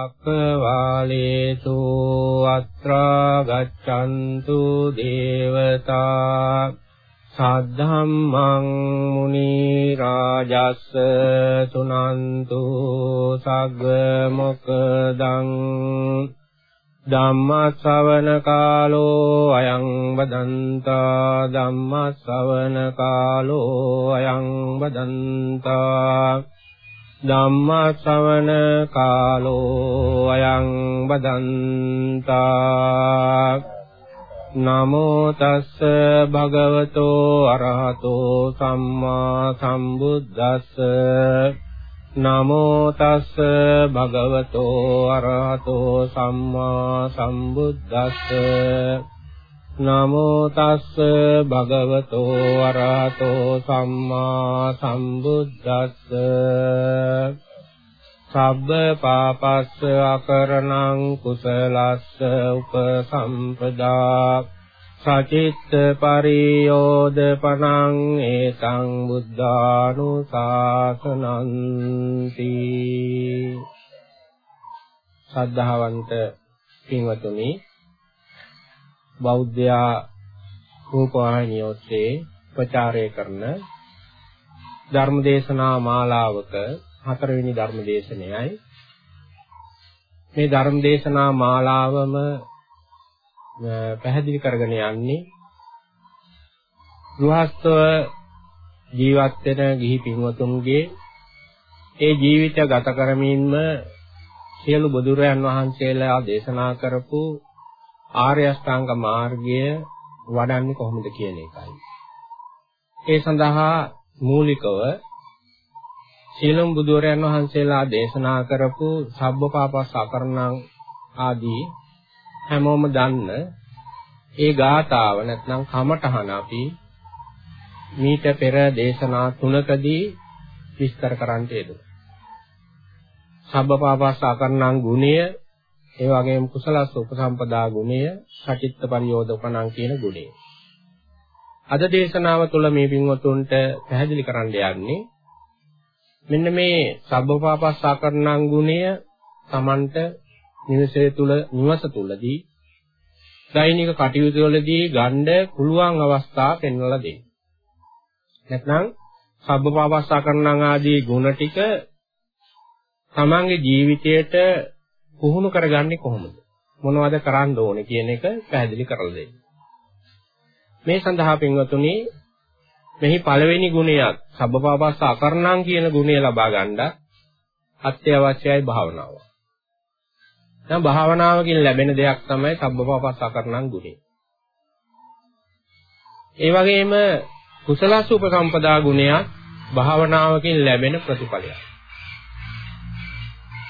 චක්කවාලේසු අත්‍රා ගච්ඡන්තු දේවතා සද්ධම්මං මුනි රාජස්ස සුනන්තු සග්ග මොකදං ධම්ම ශ්‍රවණ කාලෝ අයං වදන්තා ධම්ම ශ්‍රවණ කාලෝ අයං වදන්තා ධම්ම ශ්‍රවණ කාලෝ අයං වදන්තා නමෝ තස්ස භගවතෝ අරහතෝ සම්මා සම්බුද්දස්ස නමෝ තස්ස භගවතෝ අරහතෝ සම්මා සම්බුද්දස්ස නමෝ තස්ස භගවතෝ අරහතෝ සම්මා සම්බුද්දස්ස සබ්බ පාපස්ස අකරණං කුසලස්ස උපසම්පදා සචිත්ත පරියෝදපනං ඒතං බුද්ධානුශාසනන්ති ශ්‍රද්ධාවන්ත පින්වතුනි බෞද්ධයා රූපවාහිනිය ඔස්සේ ප්‍රචාරය කරන ධර්මදේශනා මාලාවක හතරවෙනි ධර්ම දේශනයයි. මේ ධර්ම දේශනා මාලාවම පැහැදිලි කරගෙන යන්නේ ගෘහස්තව ජීවත් වෙන ගිහි පින්වතුන්ගේ ඒ ජීවිත ගත කරමින්ම සියලු බුදුරයන් වහන්සේලා දේශනා කරපු ආර්ය අෂ්ටාංග මාර්ගය වඩන්නේ කොහොමද කියන එකයි. ඒ සඳහා මූලිකව සියලුම බුදුරයන් වහන්සේලා දේශනා කරපු සබ්බපාපස් අකරණං ආදී හැමෝම දන්න ඒ ගාතාව නැත්නම් කමඨහන අපි මීට පෙර දේශනා තුනකදී විස්තර කරන්නට යෙදුණා. සබ්බපාපස් අකරණං ගුණය ඒ වගේම කුසලස් උපසම්පදා ගුණය සචිත්ත පරියෝධපණං කියන ගුණය. අද දේශනාව තුළ මේ පින්වතුන්ට පැහැදිලි කරන්න යන්නේ මෙන්න මේ සබ්බපාපස්සාකරණං ගුණය Tamanට නිවසේ තුල නිවස තුලදී දෛනික කටයුතු වලදී ගන්න පුළුවන් අවස්ථා පෙන්වලා දෙන්න. නැත්නම් සබ්බපාපස්සාකරණං ආදී ගුණ ටික තමන්ගේ ජීවිතයට පුහුණු කරගන්නේ කොහොමද? මොනවද කරන්න ඕනේ කියන එක පැහැදිලි කරලා දෙන්න. මේ සඳහා පින්වතුනි මෙහි පළවෙනි ගුණයක් සබ්බපාපස්ස අකරණං කියන ගුණය ලබා ගන්න අත්‍යවශ්‍යයි භාවනාව. දැන් භාවනාවකින් ලැබෙන දෙයක් තමයි සබ්බපාපස්ස අකරණං ගුණය. ඒ වගේම කුසලස් උපසම්පදා ගුණයක් භාවනාවකින් ලැබෙන ප්‍රතිඵලයක්.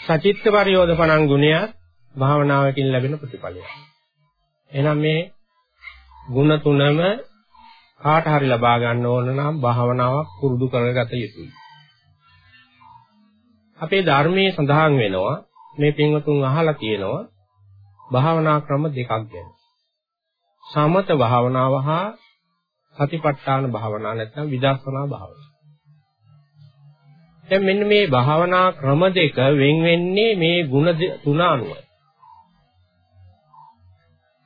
සචිත්ත පරියෝධපණං ගුණයක් භාවනාවකින් ලැබෙන ප්‍රතිඵලයක්. එහෙනම් මේ ගුණ තුනම කාට හරි ලබා ගන්න ඕන නම් භාවනාවක් පුරුදු කරගත යුතුයි. අපේ ධර්මයේ සඳහන් වෙනවා මේ පින්වතුන් අහලා තියෙනවා භාවනා ක්‍රම දෙකක් ගැන. සමත භාවනාව හා සතිපට්ඨාන භාවනාව නැත්නම් විදර්ශනා භාවනාව. දැන් මෙන්න මේ භාවනා ක්‍රම දෙක වෙන් වෙන්නේ මේ ಗುಣ තුන අනුවයි.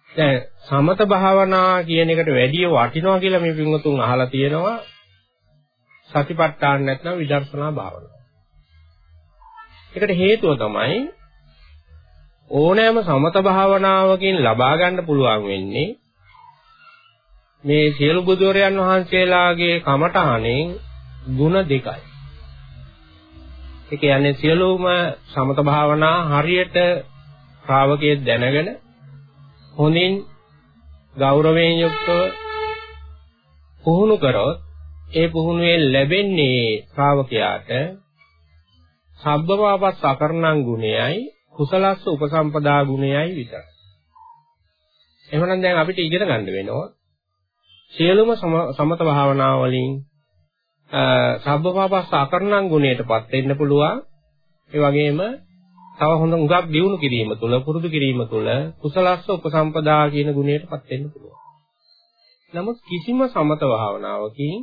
දැන් සමත භාවනා කියන එකට වැඩිය වටිනවා කියලා මේ පින්වතුන් අහලා තියෙනවා සතිපට්ඨාන නැත්නම් විදර්ශනා භාවනාව. ඒකට හේතුව තමයි ඕනෑම සමත භාවනාවකින් ලබා ගන්න පුළුවන් වෙන්නේ මේ සියලු බුදුරයන් වහන්සේලාගේ කමඨහණෙන් ಗುಣ දෙකයි. ඒ කියන්නේ සියලුම සමත භාවනා හරියට ශ්‍රාවකයේ දැනගෙන හොඳින් ගෞරවයෙන් යුක්තව පුහුණු කරොත් ඒ පුහුණුවෙන් ලැබෙන්නේ ශ්‍රාවකයාට සබ්බපාපස් අකරණං ගුණයයි කුසලස්ස උපසම්පදා ගුණයයි විතරයි. එහෙනම් දැන් අපිට ඉගෙන ගන්න වෙනවා සියලුම සමත භාවනා වලින් සබ්බපාපස් අකරණං ගුණයටපත් වෙන්න පුළුවන්. ඒ වගේම තව හොඳ උගක් දියුණු කිරීම තුළ පුරුදු කිරීම තුළ කුසලස්ස උපසම්පදා කියන ගුණයටපත් වෙන්න පුළුවන්. නමුත් කිසිම සමත භාවනාවකින්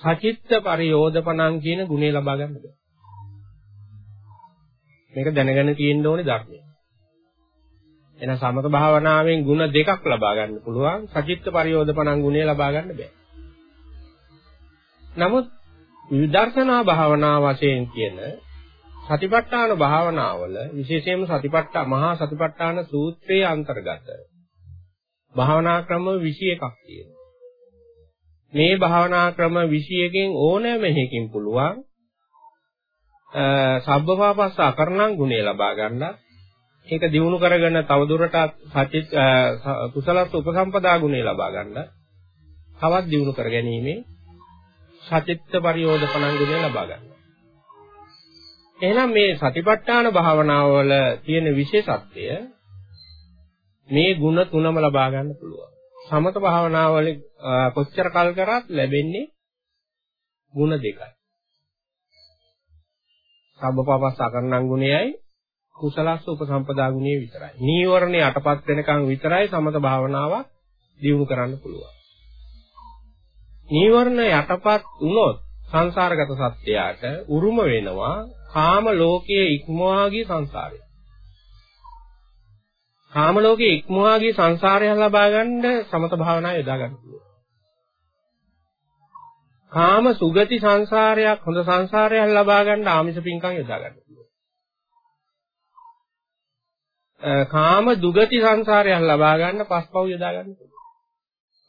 සචිත්ත පරියෝධපණං කියන ගුණය ලබා ගන්න බෑ. මේක දැනගෙන තියෙන්න ඕනේ ධර්මය. එන සමත භාවනාවෙන් ಗುಣ දෙකක් ලබා ගන්න පුළුවන්. සචිත්ත පරියෝධපණං ගුණය ලබා ගන්න බෑ. නමුත් විදර්ශනා භාවනා වශයෙන් කියන සතිපට්ඨාන භාවනාවල විශේෂයෙන්ම සතිපට්ඨා මහා සතිපට්ඨාන සූත්‍රයේ අන්තර්ගත භාවනා ක්‍රම 21ක් තියෙනවා. මේ භාවනා ක්‍රම 21කින් ඕනෑම එකකින් පුළුවන් සබ්බපාපස්ස අකරණං ගුණය ලබා ගන්න. ඒක දිනු කරගෙන තවදුරටත් සචිත් කුසලස් උපසම්පදා ගුණය ලබා ගන්න. තවත් දිනු කර ගැනීමේ සචිත්ත පරියෝධපණං ගුණය ලබා ගන්න. එහෙනම් මේ සතිපට්ඨාන භාවනාවල තියෙන විශේෂත්වය මේ ಗುಣ තුනම ලබා ගන්න පුළුවන්. සමත භාවනාවල කොච්චර කල් කරත් ලැබෙන්නේ ಗುಣ දෙකයි. සබ්බපවස්ස අකරණං ගුණයයි කුසලස්ස උපසම්පදා ගුණය විතරයි. නීවරණේ යටපත් වෙනකන් විතරයි සමත භාවනාවක් දියුණු කරන්න පුළුවන්. නීවරණ යටපත් වුණොත් සංසාරගත සත්‍යයට උරුම වෙනවා කාම ලෝකයේ ඉක්මවා ගිය සංසාරය. කාම ලෝකයේ ඉක්මවා ගිය සංසාරය ලබා ගන්න සමත භාවනාව යොදා ගන්න පුළුවන්. කාම සුගති සංසාරයක් හොඳ සංසාරයක් ලබා ගන්න ආමිෂ පින්කම් යොදා ගන්න පුළුවන්. කාම දුගති සංසාරයක් ලබා ගන්න පස්පව් යොදා ගන්න පුළුවන්.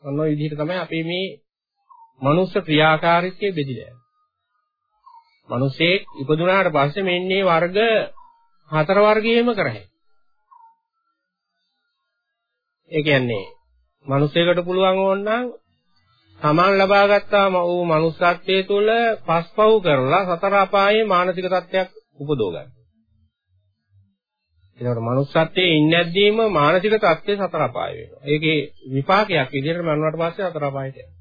ඔන්න ඔය විදිහට තමයි අපි මේ මනුස්ස ක්‍රියාකාරීත්වයේ බෙදිලා යන්නේ. මිනිසෙක් ඉපදුනාට පස්සේ මෙන්නේ වර්ග හතර වර්ගයේම කරහැයි. ඒ කියන්නේ මිනිසෙකුට පුළුවන් ඕනනම් තමන් ලබාගත්තාම ඌ manussත්වයේ තුල පස්පව් කරලා සතර අපායේ මානසික තත්ත්වයක් උපදව ගන්න. ඒකට manussත්වයේ ඉන්නේ නැද්දීම මානසික තත්ත්වයේ සතර අපාය වෙනවා. ඒකේ විපාකයක් විදිහට මරණයට පස්සේ සතර අපායට යනවා.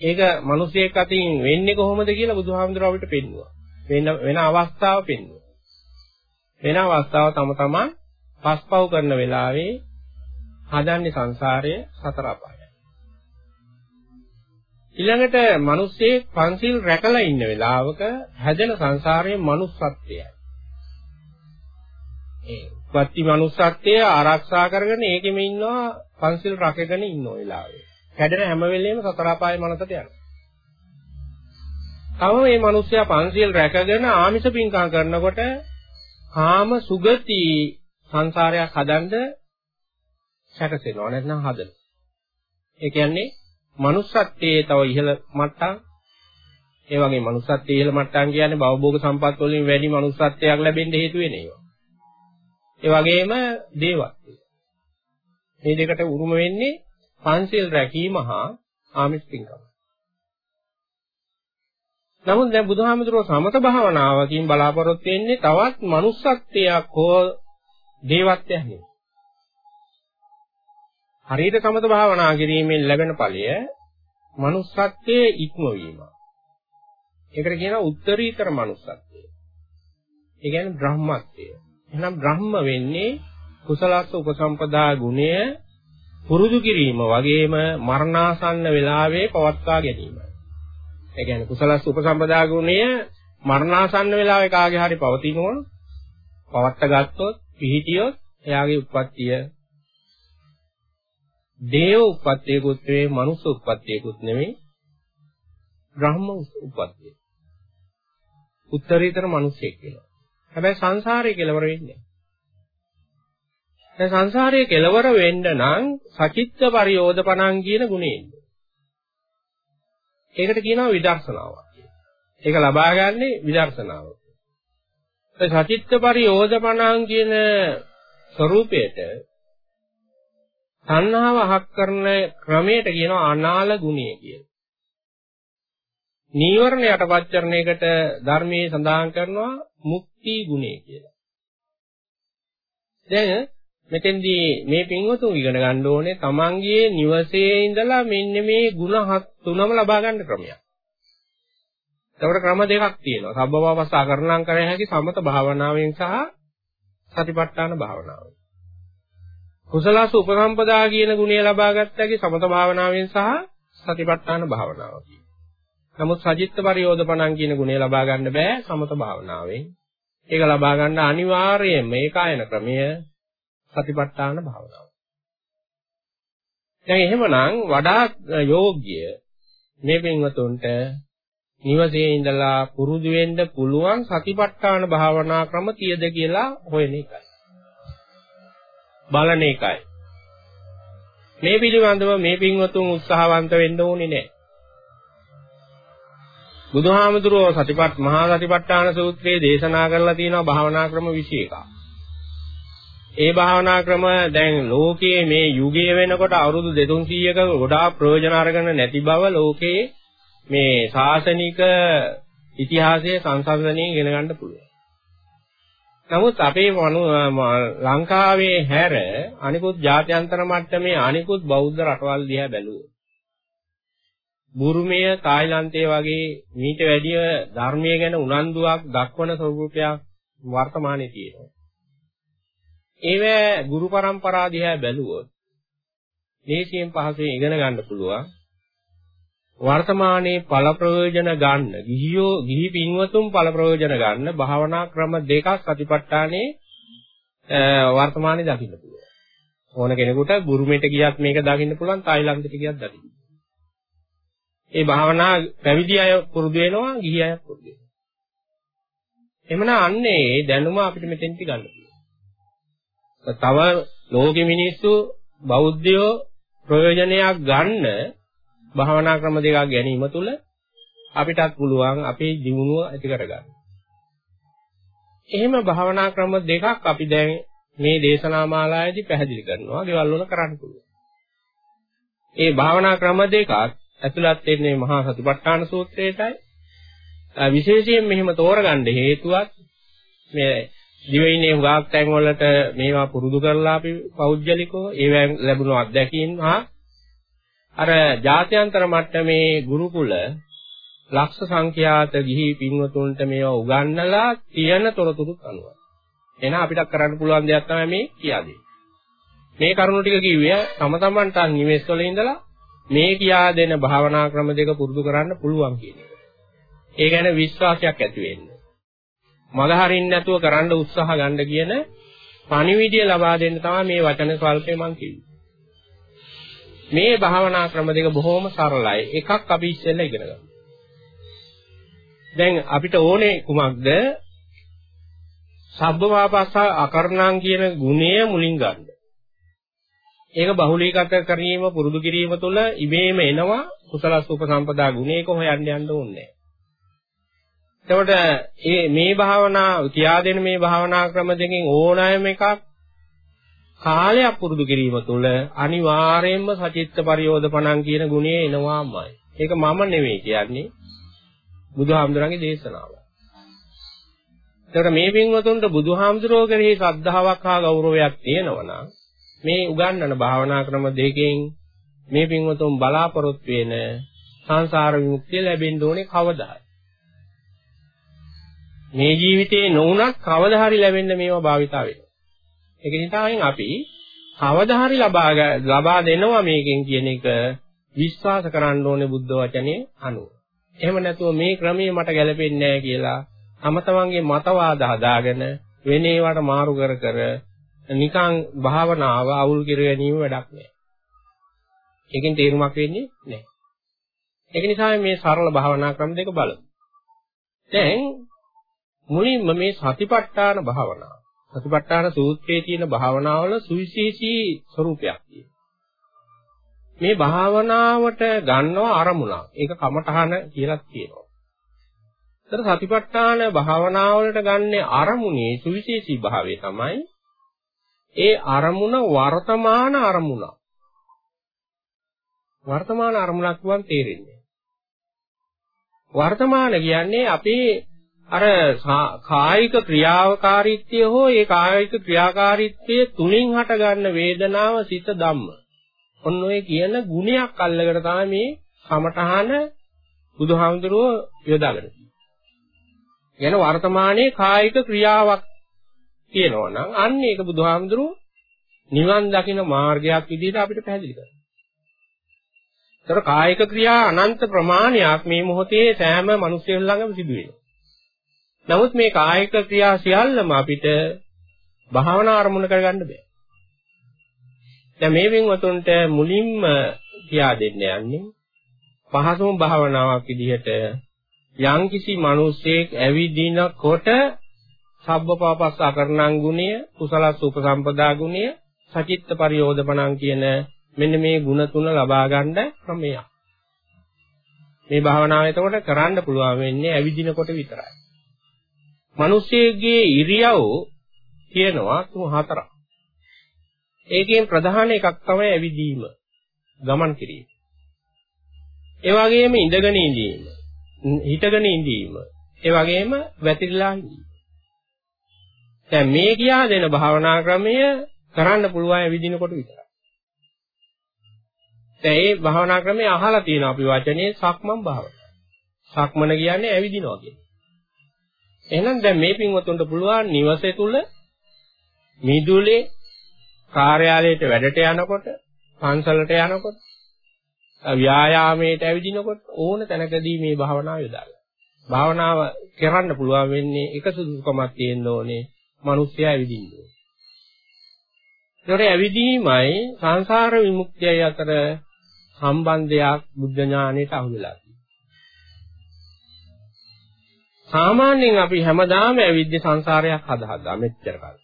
ඒක මිනිසෙක් අතින් වෙන්නේ කොහොමද කියලා බුදුහාමුදුරුවෝ අපිට පෙන්නුවා. වෙන වෙන අවස්ථාව පෙන්නුවා. වෙන අවස්ථාව තම තමන් පස්පව් කරන වෙලාවේ හදන්නේ සංසාරය සතර අපායයි. ඊළඟට මිනිස්සේ පන්සිල් රැකලා ඉන්න වෙලාවක හැදෙන සංසාරයේ manussත්වයයි. ඒ උපත්ති manussත්වය ආරක්ෂා කරගෙන ඒකෙම ඉන්නවා පන්සිල් රැකගෙන ඉන්න වෙලාවේ. කැඩෙන හැම වෙලෙම සතර අපායේ මනසට යනවා. තව මේ මිනිස්සයා පන්සිල් රැකගෙන ආමිෂ පින්කම් කරනකොට කාම සුගති සංසාරයක් හදන්න සැකසෙනවා නැත්නම් හදන. ඒ කියන්නේ manussත්වයේ තව ඉහළ මට්ටම් ඒ වගේ manussත්වයේ ඉහළ මට්ටම් කියන්නේ භවභෝග සම්පත් වලින් වැඩි manussත්වයක් ලැබෙන්න හේතු වෙන ඒවා. ඒ වගේම දේවත්වය. මේ දෙකට උරුම වෙන්නේ පංචශීල් රැකීම හා ආමිෂ පින්කම. නමුත් දැන් බුදුහාමුදුරුවෝ සමත භාවනාවකින් බලාපොරොත්තු වෙන්නේ තවත් manussත්වයක් හෝ දේවත්වයක් නෙවෙයි. හරියට සමත භාවනා කිරීමෙන් ලැබෙන ඵලය manussත්වයේ ඉක්මවීම. ඒකට කියනවා උත්තරීතර manussත්වය. ඒ කියන්නේ බ්‍රහ්මත්වය. එහෙනම් බ්‍රහ්ම වෙන්නේ කුසලස්ස උපසම්පදා ගුණය පුරුදු කිරීම වගේම මරණාසන්න වෙලාවේ පවත්වා ගැනීම. ඒ කියන්නේ කුසලස් උපසම්පදා ගුණය මරණාසන්න වෙලාවේ කාගේ හරි පවතිනවොත් පවත්ත ගත්තොත් පිහිටියොත් එයාගේ උප්පත්තිය දේව උප්පත්තියකුත් නෙවෙයි මනුස්ස උප්පත්තියකුත් නෙවෙයි බ්‍රහ්ම උප්පත්තිය. උත්තරීතර මිනිසෙක් කියලා. හැබැයි සංසාරේ කෙලවර වෙන්නේ දැන් සංසාරයේ කෙලවර වෙන්න නම් සචිත්ත පරියෝධපණං කියන ගුණයෙන්. ඒකට කියනවා විදර්ශනාව. ඒක ලබා ගන්නේ විදර්ශනාව. ඒ සචිත්ත පරියෝධපණං කියන ස්වરૂපයට තණ්හාව හක් කරන ක්‍රමයට කියනවා අනාල ගුණය කියලා. නීවරණ යටපත් කරන එකට ධර්මයේ සඳහන් කරනවා මුක්ති ගුණය කියලා. දැන් මෙතෙන්දී මේ පින්වතුන් ඉගෙන ගන්න ඕනේ තමන්ගේ නිවසේ ඉඳලා මෙන්න මේ ಗುಣ තුනම ලබා ගන්න ක්‍රමයක්. ඒකට ක්‍රම දෙකක් තියෙනවා. සබ්බවවස්ස අකරණම් කර හැකි සමත භාවනාවෙන් සහ සතිපට්ඨාන භාවනාවෙන්. කුසලස උපසම්පදා කියන ගුණය ලබා ගත්තකි සමත භාවනාවෙන් සහ සතිපට්ඨාන භාවනාවකින්. නමුත් සජිත්ත පරියෝධපණං කියන ගුණය ලබා ගන්න බෑ සමත භාවනාවෙන්. ඒක ලබා ගන්න අනිවාර්යයෙන්ම මේ කායන ක්‍රමය සතිපට්ඨාන භාවනාව. දැන් එහෙමනම් වඩා යෝග්‍ය මේ පින්වතුන්ට නිවසේ ඉඳලා පුරුදු වෙන්න පුළුවන් සතිපට්ඨාන භාවනා ක්‍රම තියද කියලා හොයන එකයි. බලන එකයි. මේ පිළිබඳව මේ පින්වතුන් උත්සාහවන්ත වෙන්න ඕනේ නැහැ. බුදුහාමුදුරුවෝ සතිපත් මහා සතිපට්ඨාන සූත්‍රයේ දේශනා කරලා තියෙනවා භාවනා ක්‍රම 21ක්. ඒ භාවනා ක්‍රම දැන් ලෝකයේ මේ යුගයේ වෙනකොට අවුරුදු 200ක ගොඩාක් ප්‍රයෝජන අරගෙන නැති බව ලෝකයේ මේ ශාසනික ඉතිහාසයේ සංසන්දනයෙන් ඉගෙන ගන්න පුළුවන්. නමුත් අපේ ලංකාවේ හැර අනිකුත් ජාත්‍යන්තර මට්ටමේ අනිකුත් බෞද්ධ රටවල් දිහා බැලුවොත් බුරුමය තායිලන්තය වගේ මීට වැඩිය ධර්මයේ ගැන උනන්දුවක් දක්වන ස්වරූපයක් වර්තමානයේ තියෙනවා. ඒවැ ගුරු પરම්පරා දිහා බැලුවොත් දේශයෙන් පහසුවෙන් ඉගෙන ගන්න පුළුවන්. වර්තමානයේ ඵල ප්‍රයෝජන ගන්න ගිහියෝ ගිහි පින්වතුන් ඵල ප්‍රයෝජන ගන්න භාවනා ක්‍රම දෙකක් සතිපට්ඨානේ වර්තමානයේ දකින්න පුළුවන්. ඕන කෙනෙකුට බුරුමෙට ගියත් මේක දකින්න පුළුවන් තායිලන්තෙට ගියත් දකින්න. ඒ භාවනා පැවිදි අය පුරුදු වෙනවා ගිහි අය පුරුදු වෙනවා. එhmenan අන්නේ දැනුම අපිට මෙතෙන්ටි ගන්න පුළුවන්. තව ලෝකෙ මිනිස්සු බෞද්ධයෝ ප්‍රයෝජනයක් ගන්න භාවනා ක්‍රම දෙකක් ගැනීම තුළ අපිටත් පුළුවන් අපේ ජීවුණුව ඇති කරගන්න. එහෙම භාවනා ක්‍රම දෙකක් අපි දැන් මේ දේශනා මාලාවේදී පැහැදිලි කරනවා. ගෙවල් වල කරන්න පුළුවන්. ඒ භාවනා ක්‍රම දෙකත් ඇතුළත් වෙන්නේ මහා සතිපට්ඨාන සූත්‍රයටයි. විශේෂයෙන් මෙහිම තෝරගන්න හේතුවක් මේ දිවයිනේ හුඟක් තැන් වලට මේවා පුරුදු කරලා අපි පෞද්ගලිකව ඒවෙන් ලැබුණු අත්දැකීම් හා අර ජාත්‍යන්තර මට්ටමේ ගුරුකුල ලක්ෂ සංඛ්‍යාත ගිහි පින්වතුන්ට මේවා උගන්වලා තියෙන තොරතුරු අනුව. එහෙනම් අපිට කරන්න පුළුවන් දෙයක් තමයි මේ කියාදේ. මේ කරුණු ටික කිව්වේ තම තමන්ට නිවෙස් වල ඉඳලා මේ කියා දෙන භාවනා ක්‍රම දෙක පුරුදු කරන්න පුළුවන් කියන එක. ඒ ගැන විශ්වාසයක් ඇති වෙන්න. මග හරින්න නැතුව කරන්න උත්සාහ ගන්න කියන පණිවිඩය ලබා දෙන්න තමයි මේ වචන ස්වල්පේ මම කිව්වේ. මේ භාවනා ක්‍රම දෙක බොහොම සරලයි. එකක් අපි ඉස්සෙල්ලා ඉගෙන ගමු. දැන් අපිට ඕනේ කුමක්ද? සබ්බවාපස්ස අකරණං කියන ගුණය මුලින් ගන්න. ඒක බහුලීගත කිරීම පුරුදු කිරීම තුළ ඉබේම එනවා කුසල සුපසම්පදා ගුණයක හොයන්න යන්න ඕනේ. එතකොට මේ මේ භාවනා කියා දෙන මේ භාවනා ක්‍රම දෙකෙන් ඕනෑම එකක් කාලයක් පුරුදු කිරීම තුළ අනිවාර්යයෙන්ම සචිත්ත පරියෝධපණං කියන ගුණය එනවාමයි. ඒක මම නෙවෙයි කියන්නේ බුදුහාමුදුරන්ගේ දේශනාව. එතකොට මේ පින්වතුන්ට බුදුහාමුදුරෝ කෙරෙහි ශ්‍රද්ධාවක් හා ගෞරවයක් තියෙනවා නම් මේ උගන්වන භාවනා ක්‍රම දෙකෙන් මේ පින්වතුන් බලාපොරොත්තු වෙන සංසාර විමුක්තිය ලැබෙන්න ඕනේ කවදා මේ ජීවිතේ නොඋනත් කවදා හරි ලැබෙන්න මේවා භාවිතා වෙනවා. ඒක නිසාවෙන් අපි කවදා හරි ලබා ලබා දෙනවා මේකෙන් කියන එක විශ්වාස කරන්න ඕනේ බුද්ධ වචනේ අනුව. එහෙම නැතුව මේ ක්‍රමයේ මට ගැලපෙන්නේ නැහැ කියලා තම තමන්ගේ මතවාද හදාගෙන වෙන ඒවාට මාරු කර කර නිකං භාවනාව අවුල් කර ගැනීම වැඩක් නෑ. ඒකෙන් තේරුමක් වෙන්නේ නෑ. ඒක නිසා මේ සරල භාවනා ක්‍රම දෙක බලමු. දැන් මුලින්ම මේ සතිපට්ඨාන භාවනාව. සතිපට්ඨාන සූත්‍රයේ තියෙන භාවනාවල සුවිශේෂී ස්වરૂපයක් තියෙනවා. මේ භාවනාවට ගන්නව අරමුණක්. ඒක කමඨහන කියලා කියනවා. ඒතර සතිපට්ඨාන භාවනාවලට ගන්න අරමුණේ සුවිශේෂී භාවය තමයි ඒ අරමුණ වර්තමාන අරමුණ. වර්තමාන අරමුණක් වන් තේරෙන්නේ. වර්තමාන කියන්නේ අපේ අර කායික ක්‍රියාකාරීත්වය හෝ ඒ කායික ක්‍රියාකාරීත්වයේ තුලින් හටගන්න වේදනාව සිත ධම්ම. ඔන්න ඔය කියන ගුණයක් අල්ලගෙන තමයි මේ කමඨහන බුදුහාමුදුරුවෝ යොදාගෙන තියෙන්නේ. යන වර්තමානයේ කායික ක්‍රියාවක් කියනවා නම් අන්න ඒක බුදුහාමුදුරුවෝ නිවන් දකින මාර්ගයක් විදිහට අපිට පැහැදිලි කරනවා. ඒතර කායික ක්‍රියා අනන්ත ප්‍රමාණයක් මේ මොහොතේ සෑම මිනිසෙල් ළඟම සිදු වෙනවා. නමුත් මේ කායික ක්‍රියා සියල්ලම අපිට භාවනා අරමුණ කරගන්න බෑ. දැන් මේ වින්වතුන්ට මුලින්ම කියා දෙන්න යන්නේ පහසුම භාවනාවක් විදිහට යම්කිසි මිනිසෙක් ඇවිදිනකොට සබ්බපාපස්ස අකරණං ගුණය, කුසලස් උපසම්පදා ගුණය, සචිත්ත පරියෝධපණං කියන මෙන්න මේ ಗುಣ තුන ලබා ගන්න ක්‍රමයක්. මේ භාවනාව එතකොට කරන්න පුළුවන් වෙන්නේ ඇවිදිනකොට විතරයි. මිනිස්සෙගේ ඉරියව් තියෙනවා තුන් හතරක්. ඒකෙන් ප්‍රධාන එකක් තමයි ඇවිදීම, ගමන් කිරීම. ඒ වගේම ඉඳගෙන ඉඳීම, හිටගෙන ඉඳීම, ඒ වගේම වැතිරිලා ඉඳීම. දැන් මේ කියා දෙන භාවනා ක්‍රමය කරන්න පුළුවන් ඇවිදිනකොට විතරයි. දැන් මේ භාවනා ක්‍රමය අහලා තියෙනවා අපි වචනේ සක්මන් භාවනාව. සක්මන කියන්නේ ඇවිදිනවා කියන්නේ. එහෙනම් දැන් මේ පින්වතුන්ට පුළුවන් නිවසේ තුල මිදුලේ කාර්යාලයට වැඩට යනකොට පන්සලට යනකොට ව්‍යායාමයට ඇවිදිනකොට ඕන තැනකදී මේ භාවනාව යොදාගන්න. භාවනාව කරන්න පුළුවන් වෙන්නේ එක සුදුසුකමක් තියෙන්න ඕනේ. මිනිස්සයා ඇවිදින්න ඕනේ. ඒකට ඇවිදීමයි සංසාර විමුක්තියයි අතර සම්බන්ධයක් බුද්ධ ඥානයට අහු වෙලා සාමාන්‍යයෙන් අපි හැමදාම ඇවිද්ද සංසාරයක් හදාගා මෙච්චර කල්.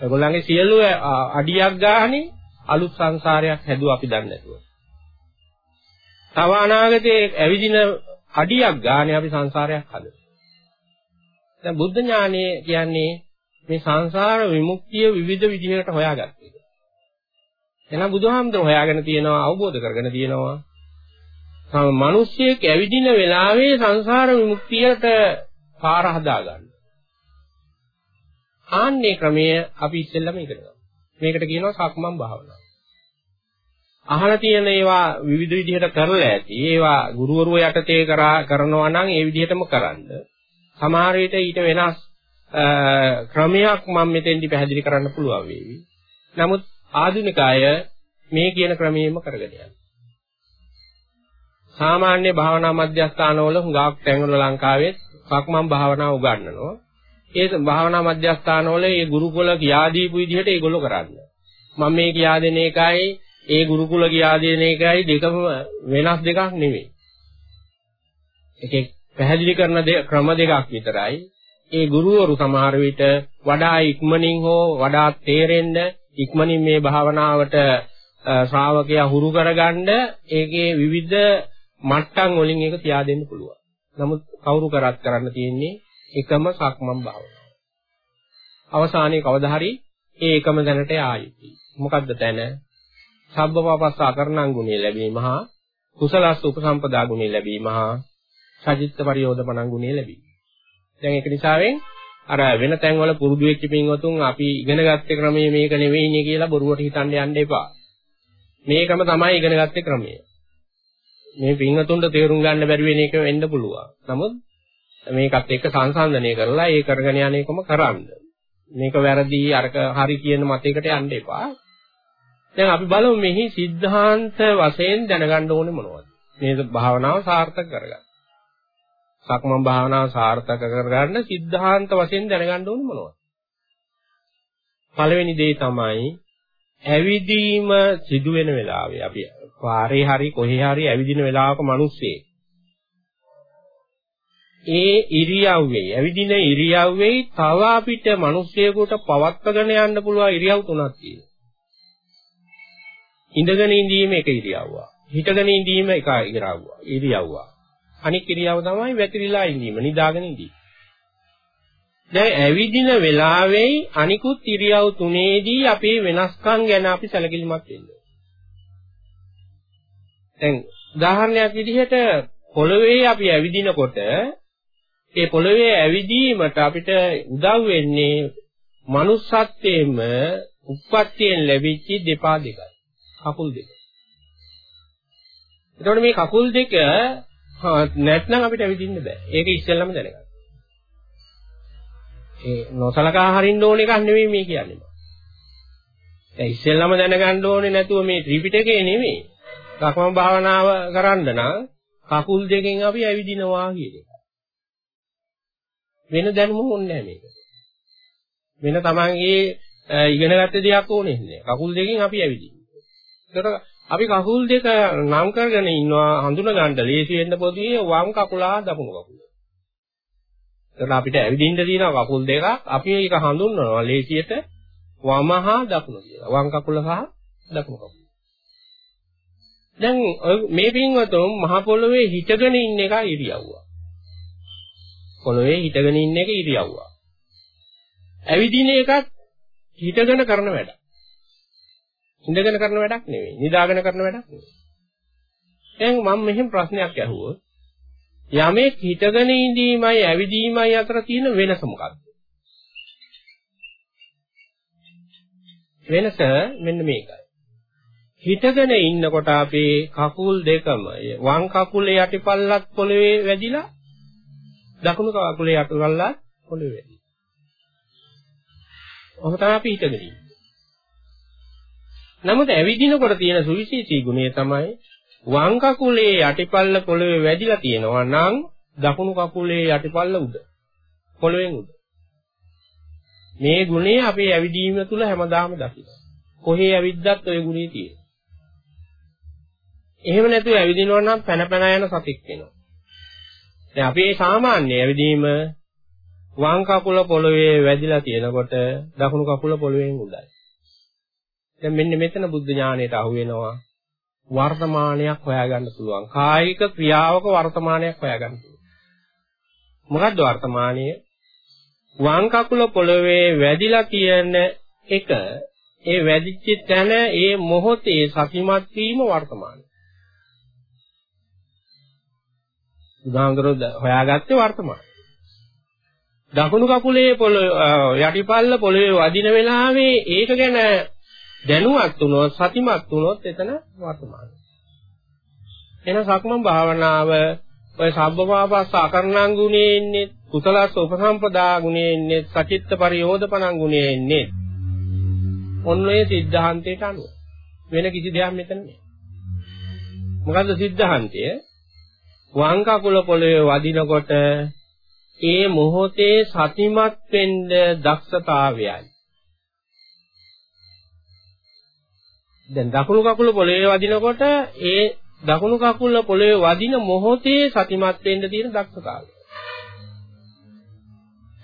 ඒගොල්ලන්ගේ සියලු අඩියක් ගානේ අලුත් සංසාරයක් හැදුවා අපි දන්නේ නැතුව. තව අනාගතයේ ඇවිදින අඩියක් ගානේ අපි සංසාරයක් හදනවා. දැන් බුද්ධ ඥානය කියන්නේ මේ සංසාර විමුක්තිය විවිධ විදිහකට හොයාගත්තා. එහෙනම් බුදුහාමුදුරුවෝ හොයාගෙන තියෙනවා අවබෝධ කරගෙන තියෙනවා. තම මිනිස්සෙක් ඇවිදින වෙලාවේ සංසාර විමුක්තියට පාර හදාගන්න. ආන්නේ ක්‍රමය අපි ඉස්සෙල්ලම ඉගෙන ගමු. මේකට කියනවා සක්මන් භාවනාව. අහලා තියෙන ඒවා විවිධ විදිහට කරලා ඇති. ඒවා ගුරුවරුව යටතේ කරා කරනවා නම් ඒ විදිහටම කරන්න. සමහර විට ඊට වෙනස් ක්‍රමයක් මම මෙතෙන්දි පැහැදිලි කරන්න පුළුවන් වේවි. නමුත් ආධුනික අය මේ කියන ක්‍රමයෙන්ම කරගෙන යනවා. සාමාන්‍ය භාවනා මධ්‍යස්ථානවල හුඟක් තැන්වල ලංකාවේ සක්මන් භාවනාව උගන්වනවා. ඒ භාවනා මධ්‍යස්ථානවල ඒ ගුරුකුල කියා දීපු විදිහට ඒගොල්ලෝ කරන්නේ. මම මේ කියා දෙන එකයි ඒ ගුරුකුල කියා දෙන එකයි දෙකම වෙනස් දෙකක් නෙවෙයි. එකෙක් පැහැදිලි කරන ක්‍රම දෙකක් විතරයි. ඒ ගුරුවරු සමහර විට වඩා ඉක්මනින් හෝ වඩා තේරෙන්න ඉක්මනින් මේ භාවනාවට ශ්‍රාවකයා හුරු කරගන්න ඒකේ විවිධ මට්ටම් වලින් ඒක තියා දෙන්න පුළුවන්. නමුත් කවුරු කරත් කරන්න තියෙන්නේ එකම සක්මන් භාවනාව. අවසානයේ කවදා හරි ඒ එකම දැනට ආයි. මොකද්ද තැන? සබ්බපපස්ස අකරණං ගුණය ලැබීම හා කුසලස්ස උපසම්පදා ගුණය ලැබීම හා සජිත්ත පරියෝධපණං ගුණය ලැබීම. දැන් ඒක නිසාවෙන් අර වෙන තැන්වල පුරුදු වෙච්ච පින්වතුන් අපි ඉගෙන ගත්තේ ක්‍රමයේ මේක නෙවෙයිනේ කියලා බොරුවට හිතන්න යන්න එපා. මේකම තමයි ඉගෙන ගත්තේ ක්‍රමය. මේ පින්වතුන්ට තේරුම් ගන්න බැරි වෙන එක වෙන්න පුළුවන්. නමුත් මේකත් එක්ක සංසන්දනය කරලා ඒ කරගෙන යන එකම කරන්න. මේක වැරදි අරක හරි කියන මතයකට යන්න එපා. දැන් අපි බලමු මෙහි සිද්ධාන්ත වශයෙන් දැනගන්න ඕනේ මොනවද? මේ භාවනාව සාර්ථක කරගන්න. සක්මන් භාවනාව සාර්ථක කරගන්න සිද්ධාන්ත වශයෙන් දැනගන්න ඕනේ මොනවද? පළවෙනි දේ තමයි ඇවිදීම සිදු වෙන වෙලාවේ අපි පාරේ හරි කොහේ හරි ඇවිදින වෙලාවක මිනිස්සේ ඒ ඉරියව්වේ ඇවිදින ඉරියව්වේ තව අපිට මිනිස්සෙකුට පවත්වාගෙන යන්න පුළුවන් ඉරියව් තුනක් තියෙනවා. ඉඳගෙන ඉඳීම එක ඉරියව්වක්. හිටගෙන ඉඳීම එක ඉරියව්වක්. ඉරියව්වක්. අනික් ඉරියව්ව තමයි වැතිරිලා ඉඳීම, නිදාගෙන ඉඳීම. දැන් ඇවිදින වෙලාවෙයි අනිකුත් ඉරියව් තුනේදී අපේ වෙනස්කම් ගැන අපි සැලකිලිමත් වෙන්න. දැන් උදාහරණයක් විදිහට පොළවේ අපි ඇවිදිනකොට ඒ පොළවේ ඇවිදීමට අපිට උදව් වෙන්නේ manussත්වයේම උප්පත්තියෙන් ලැබිච්ච දෙපා දෙකයි. කකුල් දෙක. එතකොට මේ කකුල් දෙක නැත්නම් අපිට ඇවිදින්න බෑ. ඒක ඉස්සෙල්ලම දැනගන්න. ඒ නොසලකා හරින්න ඕන එකක් නෙවෙයි මේ කියන්නේ. දැන් ඉස්සෙල්ලම දැනගන්න ඕනේ නැතුව මේ ත්‍රිපිටකේ නෙවෙයි. සක්මන් භාවනාව කරන්න නම් කකුල් දෙකෙන් අපි ඇවිදිනවා කියන එක. වෙන දැනුම ඕනේ නැහැ මේක. වෙන තමන්ගේ ඉගෙනගත්ත දෙයක් ඕනේ නැහැ. කකුල් දෙකෙන් අපි ඇවිදින්නේ. ඒකට අපි කකුල් දෙක නම් කරගෙන ඉන්නවා හඳුන ගන්න ලේසි වෙන්න පොදුවේ වම් කකුල හා දකුණු කකුල. ඒකට අපිට ඇවිදින්න තියෙන කකුල් දෙකක් අපි ඒක හඳුන්වනවා ලේසියට වම හා දකුණ කියලා. වම් කකුල සහ දකුණු කකුල. දැන් මේ පින්වතුන් මහ පොළොවේ හිටගෙන ඉන්න එක ඉරියව්ව. පොළොවේ හිටගෙන ඉන්න එක ඉරියව්ව. ඇවිදින එකත් හිටගෙන කරන වැඩක්. ඉඳගෙන කරන වැඩක් නෙවෙයි. නිදාගෙන කරන වැඩක් නෙවෙයි. දැන් මම මෙහෙම ප්‍රශ්නයක් අහුවොත් යමෙක් හිටගෙන ඉඳීමයි ඇවිදීමයි අතර තියෙන වෙනස මොකක්ද? වෙනස මෙන්න මේකයි. හිටගෙන ඉන්නකොට අපේ කකුල් දෙකම වම් කකුලේ යටිපල්ලත් පොළවේ වැදිලා දකුණු කකුලේ යටිපල්ලත් පොළවේ වැදිලා. ඔහොම තමයි අපි හිටගෙන ඉන්නේ. නමුත් ඇවිදිනකොට තියෙන සුවිශේෂී ගුණය තමයි වම් කකුලේ යටිපල්ල පොළවේ වැදිලා තියෙනවා නම් දකුණු කකුලේ යටිපල්ල උඩ. පොළවෙන් උඩ. මේ ගුණය අපේ ඇවිදීම තුළ හැමදාම දකිනවා. කොහේ ඇවිද්දත් ওই ගුණය තියෙනවා. එහෙම නැතුව ඇවිදිනවා නම් පැන පැන යන සතෙක් වෙනවා. දැන් අපි මේ සාමාන්‍ය ඇවිදීම වම් කකුල පොළවේ වැදිලා තියෙනකොට දකුණු කකුල පොළවෙන් උඩයි. දැන් මෙන්න මෙතන බුද්ධ ඥාණයට අහු වෙනවා වර්තමානයක් හොයාගන්න පුළුවන්. කායික ක්‍රියාවක වර්තමානයක් හොයාගන්න පුළුවන්. මොකද්ද වර්තමානය? වම් කකුල පොළවේ වැදිලා කියන එක ඒ වැදිච්ච තැන ඒ මොහොතේ සතිමත් වීම වර්තමානයි. උදාහරණයක් හොයාගත්තේ වර්තමානයි. දකුණු කකුලේ පොළ යටිපල්ල පොළවේ වදින වෙලාවේ ඒක ගැන දැනුවත් වුණොත් සතිමත් වුණොත් එතන වර්තමානයි. එන සක්මන් භාවනාව ඔය සබ්බපාපස්ස අකරණං ගුණේ ඉන්නේ කුසලස්ස උපසම්පදා ගුණේ ඉන්නේ සචිත්ත පරියෝධපණං ගුණේ ඉන්නේ ඔන්න ඔය සිද්ධාන්තයට අනුව වෙන කිසි දෙයක් මෙතන නෑ. මොකද්ද සිද්ධාන්තය? වම් කකුල පොළවේ වදිනකොට ඒ මොහොතේ සතිමත් වෙන්න දක්ෂතාවයයි. දැන් දකුණු කකුල පොළවේ වදිනකොට ඒ දකුණු කකුල පොළවේ වදින මොහොතේ සතිමත් වෙන්න තියෙන දක්ෂතාවය.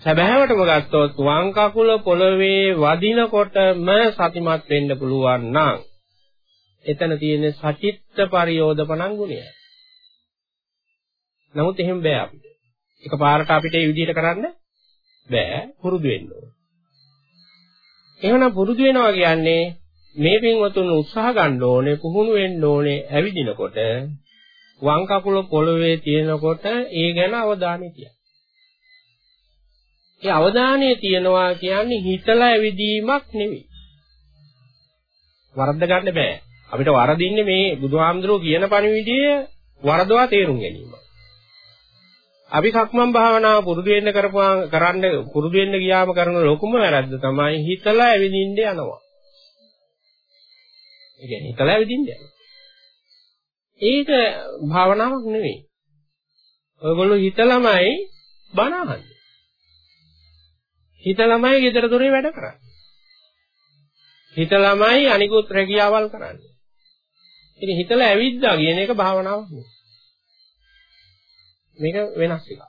සැබෑවටම ගත්තොත් වම් කකුල පොළවේ වදිනකොටම සතිමත් වෙන්න පුළුවන් නම් එතන තියෙන සචිත්ත පරියෝධපණං ගුණයයි. නමුත් එහෙම බෑ අපිට. එකපාරට අපිට මේ විදිහට කරන්න බෑ පුරුදු වෙන්න ඕන. එහෙනම් පුරුදු වෙනවා කියන්නේ මේ පින්වතුන් උත්සාහ ගන්න ඕනේ පුහුණු වෙන්න ඕනේ ඇවිදිනකොට වම් කකුල පොළවේ තියෙනකොට ඒ ගැන අවධානය තියන්න. ඒ අවධානය තියනවා කියන්නේ හිතලා ඇවිදීමක් නෙවෙයි. වරද්ද ගන්න බෑ. අපිට වරදින්නේ මේ බුදුහාමුදුරුවෝ කියන පණිවිඩය වරදවා තේරුම් ගැනීම. අපි සක්මන් භාවනාව පුරුදු වෙන්න කරපුවා කරන්න පුරුදු වෙන්න ගියාම කරන ලොකුම වැරද්ද තමයි හිතලා ඇවිදින්න යනවා. ඒ කියන්නේ හිතලා ඇවිදින්න යනවා. ඒක භාවනාවක් නෙවෙයි. ඔයගොල්ලෝ හිතලාමයි බණ අහන්නේ. හිතලාමයි ගෙදර දොරේ වැඩ කරන්නේ. හිතලාමයි අනිකුත් රැකියාවල් කරන්නේ. ඉතින් හිතලා ඇවිද්දා කියන එක භාවනාවක් නෙවෙයි. මේක වෙනස් එකක්.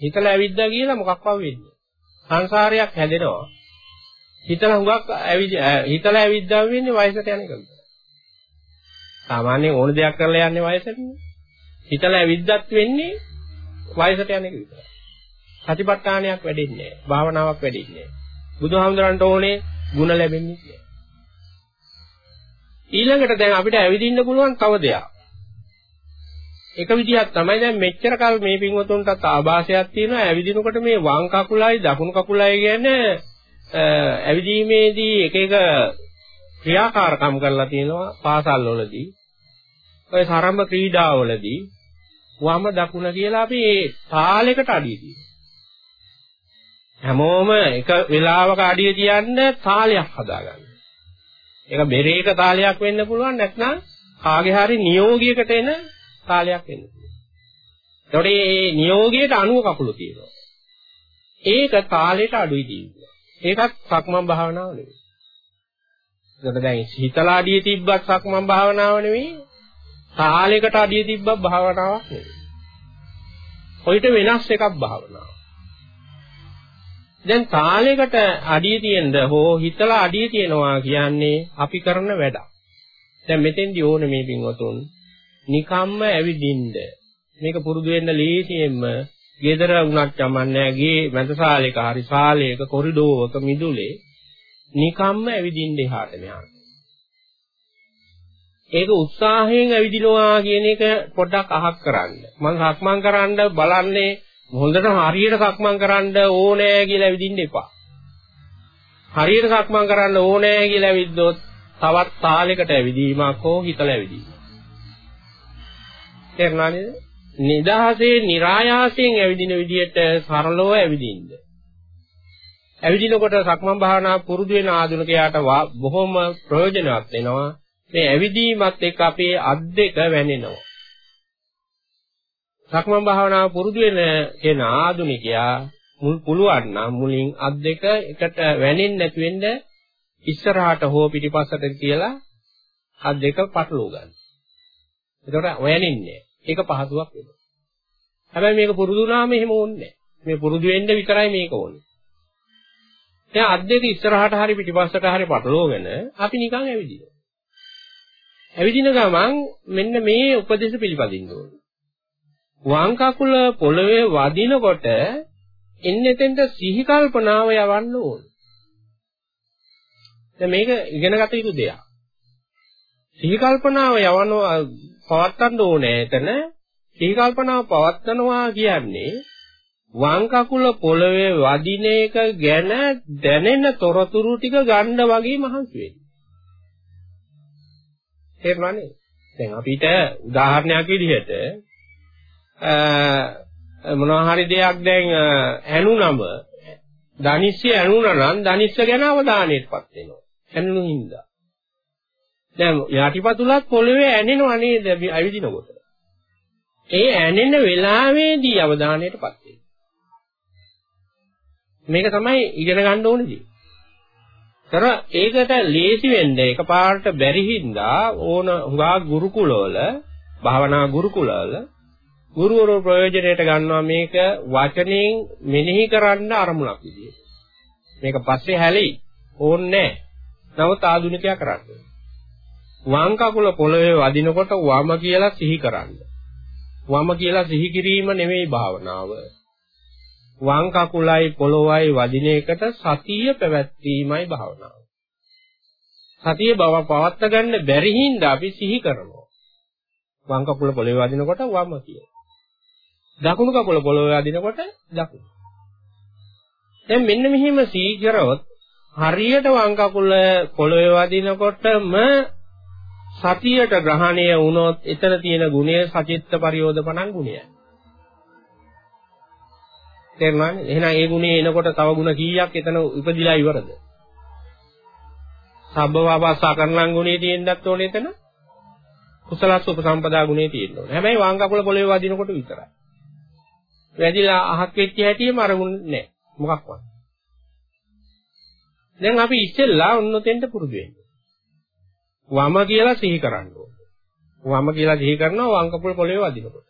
හිතලා ඇවිද්දා කියලා මොකක්වත් වෙන්නේ. සංසාරයක් හැදෙනවා. හිතලා හුඟක් ඇවිද හිතලා ඇවිද්දාම වෙන්නේ වයසට යන එක විතරයි. සාමාන්‍යයෙන් ඕන දෙයක් කරලා යන්නේ වයසටනේ. හිතලා ඇවිද්දත් වෙන්නේ වයසට යන එක විතරයි. සතිපට්ඨානයක් වැඩෙන්නේ නැහැ. භාවනාවක් වැඩෙන්නේ නැහැ. බුදුහාමුදුරන්ට ඕනේ ಗುಣ ලැබෙන්නේ කියලා. ඊළඟට දැන් අපිට ඇවිදින්න පුළුවන් තව දෙයක්. එක විදියක් තමයි දැන් මෙච්චර කල් මේ පින්වතුන්ටත් ආభాසයක් තියෙනවා. ඇවිදිනකොට මේ වම් කකුලයි දකුණු කකුලයි ගැන ඇවිදීමේදී එක එක ක්‍රියාකාරකම් කරලා තියෙනවා පාසල් වලදී. ඔය සරඹ ක්‍රීඩාවලදී වම දකුණ කියලා අපි ඒ තාලයකට අඩිය තියෙනවා. හැමෝම එක වෙලාවක අඩිය තියන්න තාලයක් හදාගන්න. ඒක බෙරේක තාලයක් වෙන්න පුළුවන් නැත්නම් කාගේ හරි නියෝගයකට එන තාලයක් වෙන්න පුළුවන්. ඒතකොට මේ නියෝගයට අනුව කකුල තියෙනවා. ඒක තාලෙට අඩුයි තියෙන්නේ. ඒකත් සක්මන් භාවනාව නෙවෙයි. ඒකට දැන් හිතලා අඩිය තිබ්බත් සක්මන් භාවනාව නෙවෙයි. තාලයකට අඩිය තිබ්බත් භාවනාවක් නෙවෙයි. ඔయిత වෙනස් එකක් භාවනාව. දැන් තාලයකට අඩිය තියෙනද හෝ හිතලා අඩිය තියනවා කියන්නේ අපි කරන වැඩක්. දැන් මෙතෙන්දී ඕනේ මේ පින්වතුන් නිකම්ම ඇවිදින්න. මේක පුරුදු වෙන්න ලේසියෙන්ම ගෙදර වුණත් කමන්නේ ගේ මැදසාලයක හරි සාලයක කොරිඩෝවක මිදුලේ නිකම්ම ඇවිදින්න එහාට මෙහාට. ඒක උත්සාහයෙන් ඇවිදිනවා කියන එක පොඩ්ඩක් අහක් කරන්න. මම සක්මන් කරන්න බලන්නේ හොඳට හරියට සක්මන් කරන්න ඕනෑ කියලා ඇවිදින්න එපා. හරියට සක්මන් කරන්න ඕනෑ කියලා ඇවිද්දොත් තවත් තාලයකට ඇවිදීමක් හෝ හිතලා ඇවිදීම. තේරුණා නේද? නිදහසේ નિરાයාසයෙන් ඇවිදින විදියට සරලව ඇවිදින්න. ඇවිදිනකොට සක්මන් භාවනා පුරුදු වෙන ආධුනිකයාට බොහොම ප්‍රයෝජනවත් වෙනවා. මේ ඇවිදීමත් එක්ක අපේ අත් දෙක වැනෙනවා. සක්මන් භාවනාව පුරුදු වෙන කෙන ආධුනිකයා මුල් පුළුවන් නම් මුලින් අත් දෙක එකට වැනෙන්නේ නැති වෙන්න ඉස්සරහට හෝ පිටිපස්සට කියලා අත් දෙක පටලව ගන්න. එතකොට වැනෙන්නේ. ඒක පහසුවක් වෙනවා. හැබැයි මේක පුරුදු වුණාම එහෙම ඕනේ මේ පුරුදු වෙන්න විතරයි මේක ඕනේ. දැන් අත් දෙක ඉස්සරහට හරි පිටිපස්සට හරි පටලවගෙන අපි නිකන් ඇවිදිනවා. ඇවිදින ගමන් මෙන්න මේ උපදේශ පිළිපදින්න ඕනේ. වම් කකුල පොළවේ වදිනකොට එන්නේ එතෙන්ට සිහි කල්පනාව යවන්න ඕනේ. දැන් මේක ඉගෙන ගත යුතු දෙයක්. සිහි කල්පනාව යවනවා පවත්වන්න ඕනේ එතන. සිහි කල්පනාව පවත්වනවා කියන්නේ වම් කකුල පොළවේ වදින එක ගැන දැනෙන තොරතුරු ටික ගන්න වගේ මහන්සි වෙන්න. තේරුණානේ? දැන් අපිට උදාහරණයක් විදිහට මොනවා හරි දෙයක් දැන් ඇනුනම ධනිස්ස ඇනුනා නම් ධනිස්ස ගැන අවධානයටපත් වෙනවා. ඇනුණු හින්දා. දැන් යටිපතුලත් පොළවේ ඇනෙනව නේද ඇවිදිනකොට. ඒ ඇනෙන වෙලාවේදී අවධානයටපත් වෙනවා. මේක තමයි ඉගෙන ගන්න ඕනේ දේ. තර ඒකට ලේසි වෙන්න එකපාරට බැරි හින්දා ඕන හුඟා ගුරුකුලවල භාවනා ගුරුකුලවල ගුරුවරු ප්‍රයෝජනයට ගන්නවා මේක වචනෙන් මෙනෙහි කරන්න අරමුණක් විදියට. මේක පස්සේ හැලෙයි. ඕන්නේ නමුත් ආධුනිකයා කරන්නේ. වම් කකුල පොළවේ වදිනකොට වම කියලා සිහි කරන්න. වම කියලා සිහි කිරීම නෙමෙයි භාවනාව. වම් කකුලයි පොළොවයි වදින එකට සතිය පැවැත්වීමයි භාවනාව. සතිය බව පවත්ත ගන්න බැරි හින්දා අපි සිහි කරනවා. වම් කකුල පොළවේ වදිනකොට වම කියලා. දකුණු කකුල පොළොවේ අදිනකොට දකුණු. දැන් මෙන්න මෙහිම සීකරවොත් හරියට වම් කකුල පොළොවේ වදිනකොටම සතියට ග්‍රහණය වුණොත් එතන තියෙන ගුණය සචිත්ත පරියෝධපණං ගුණයයි. තේරුණානේ? එහෙනම් ඒ ගුණේ එනකොට තව ගුණ කීයක් එතන ඉපදිලා ඉවරද? සබ්බවවස්සා කරණං ගුණේ තියෙන්නත් ඕනේ එතන. කුසලස් උපසම්පදා ගුණේ තියෙන්න ඕනේ. හැබැයි වම් කකුල පොළවේ වදිනකොට විතරයි. වැදිලා අහක් වෙච්ච හැටිම අරමුණ නැහැ. මොකක්වත්. දැන් අපි ඉස්සෙල්ලා ඔන්නතෙන්ට පුරුදු වෙන්න. වම කියලා සිහි කරන්න ඕනේ. වම කියලා සිහි කරනවා වම් කකුල පොළවේ වදිනකොට.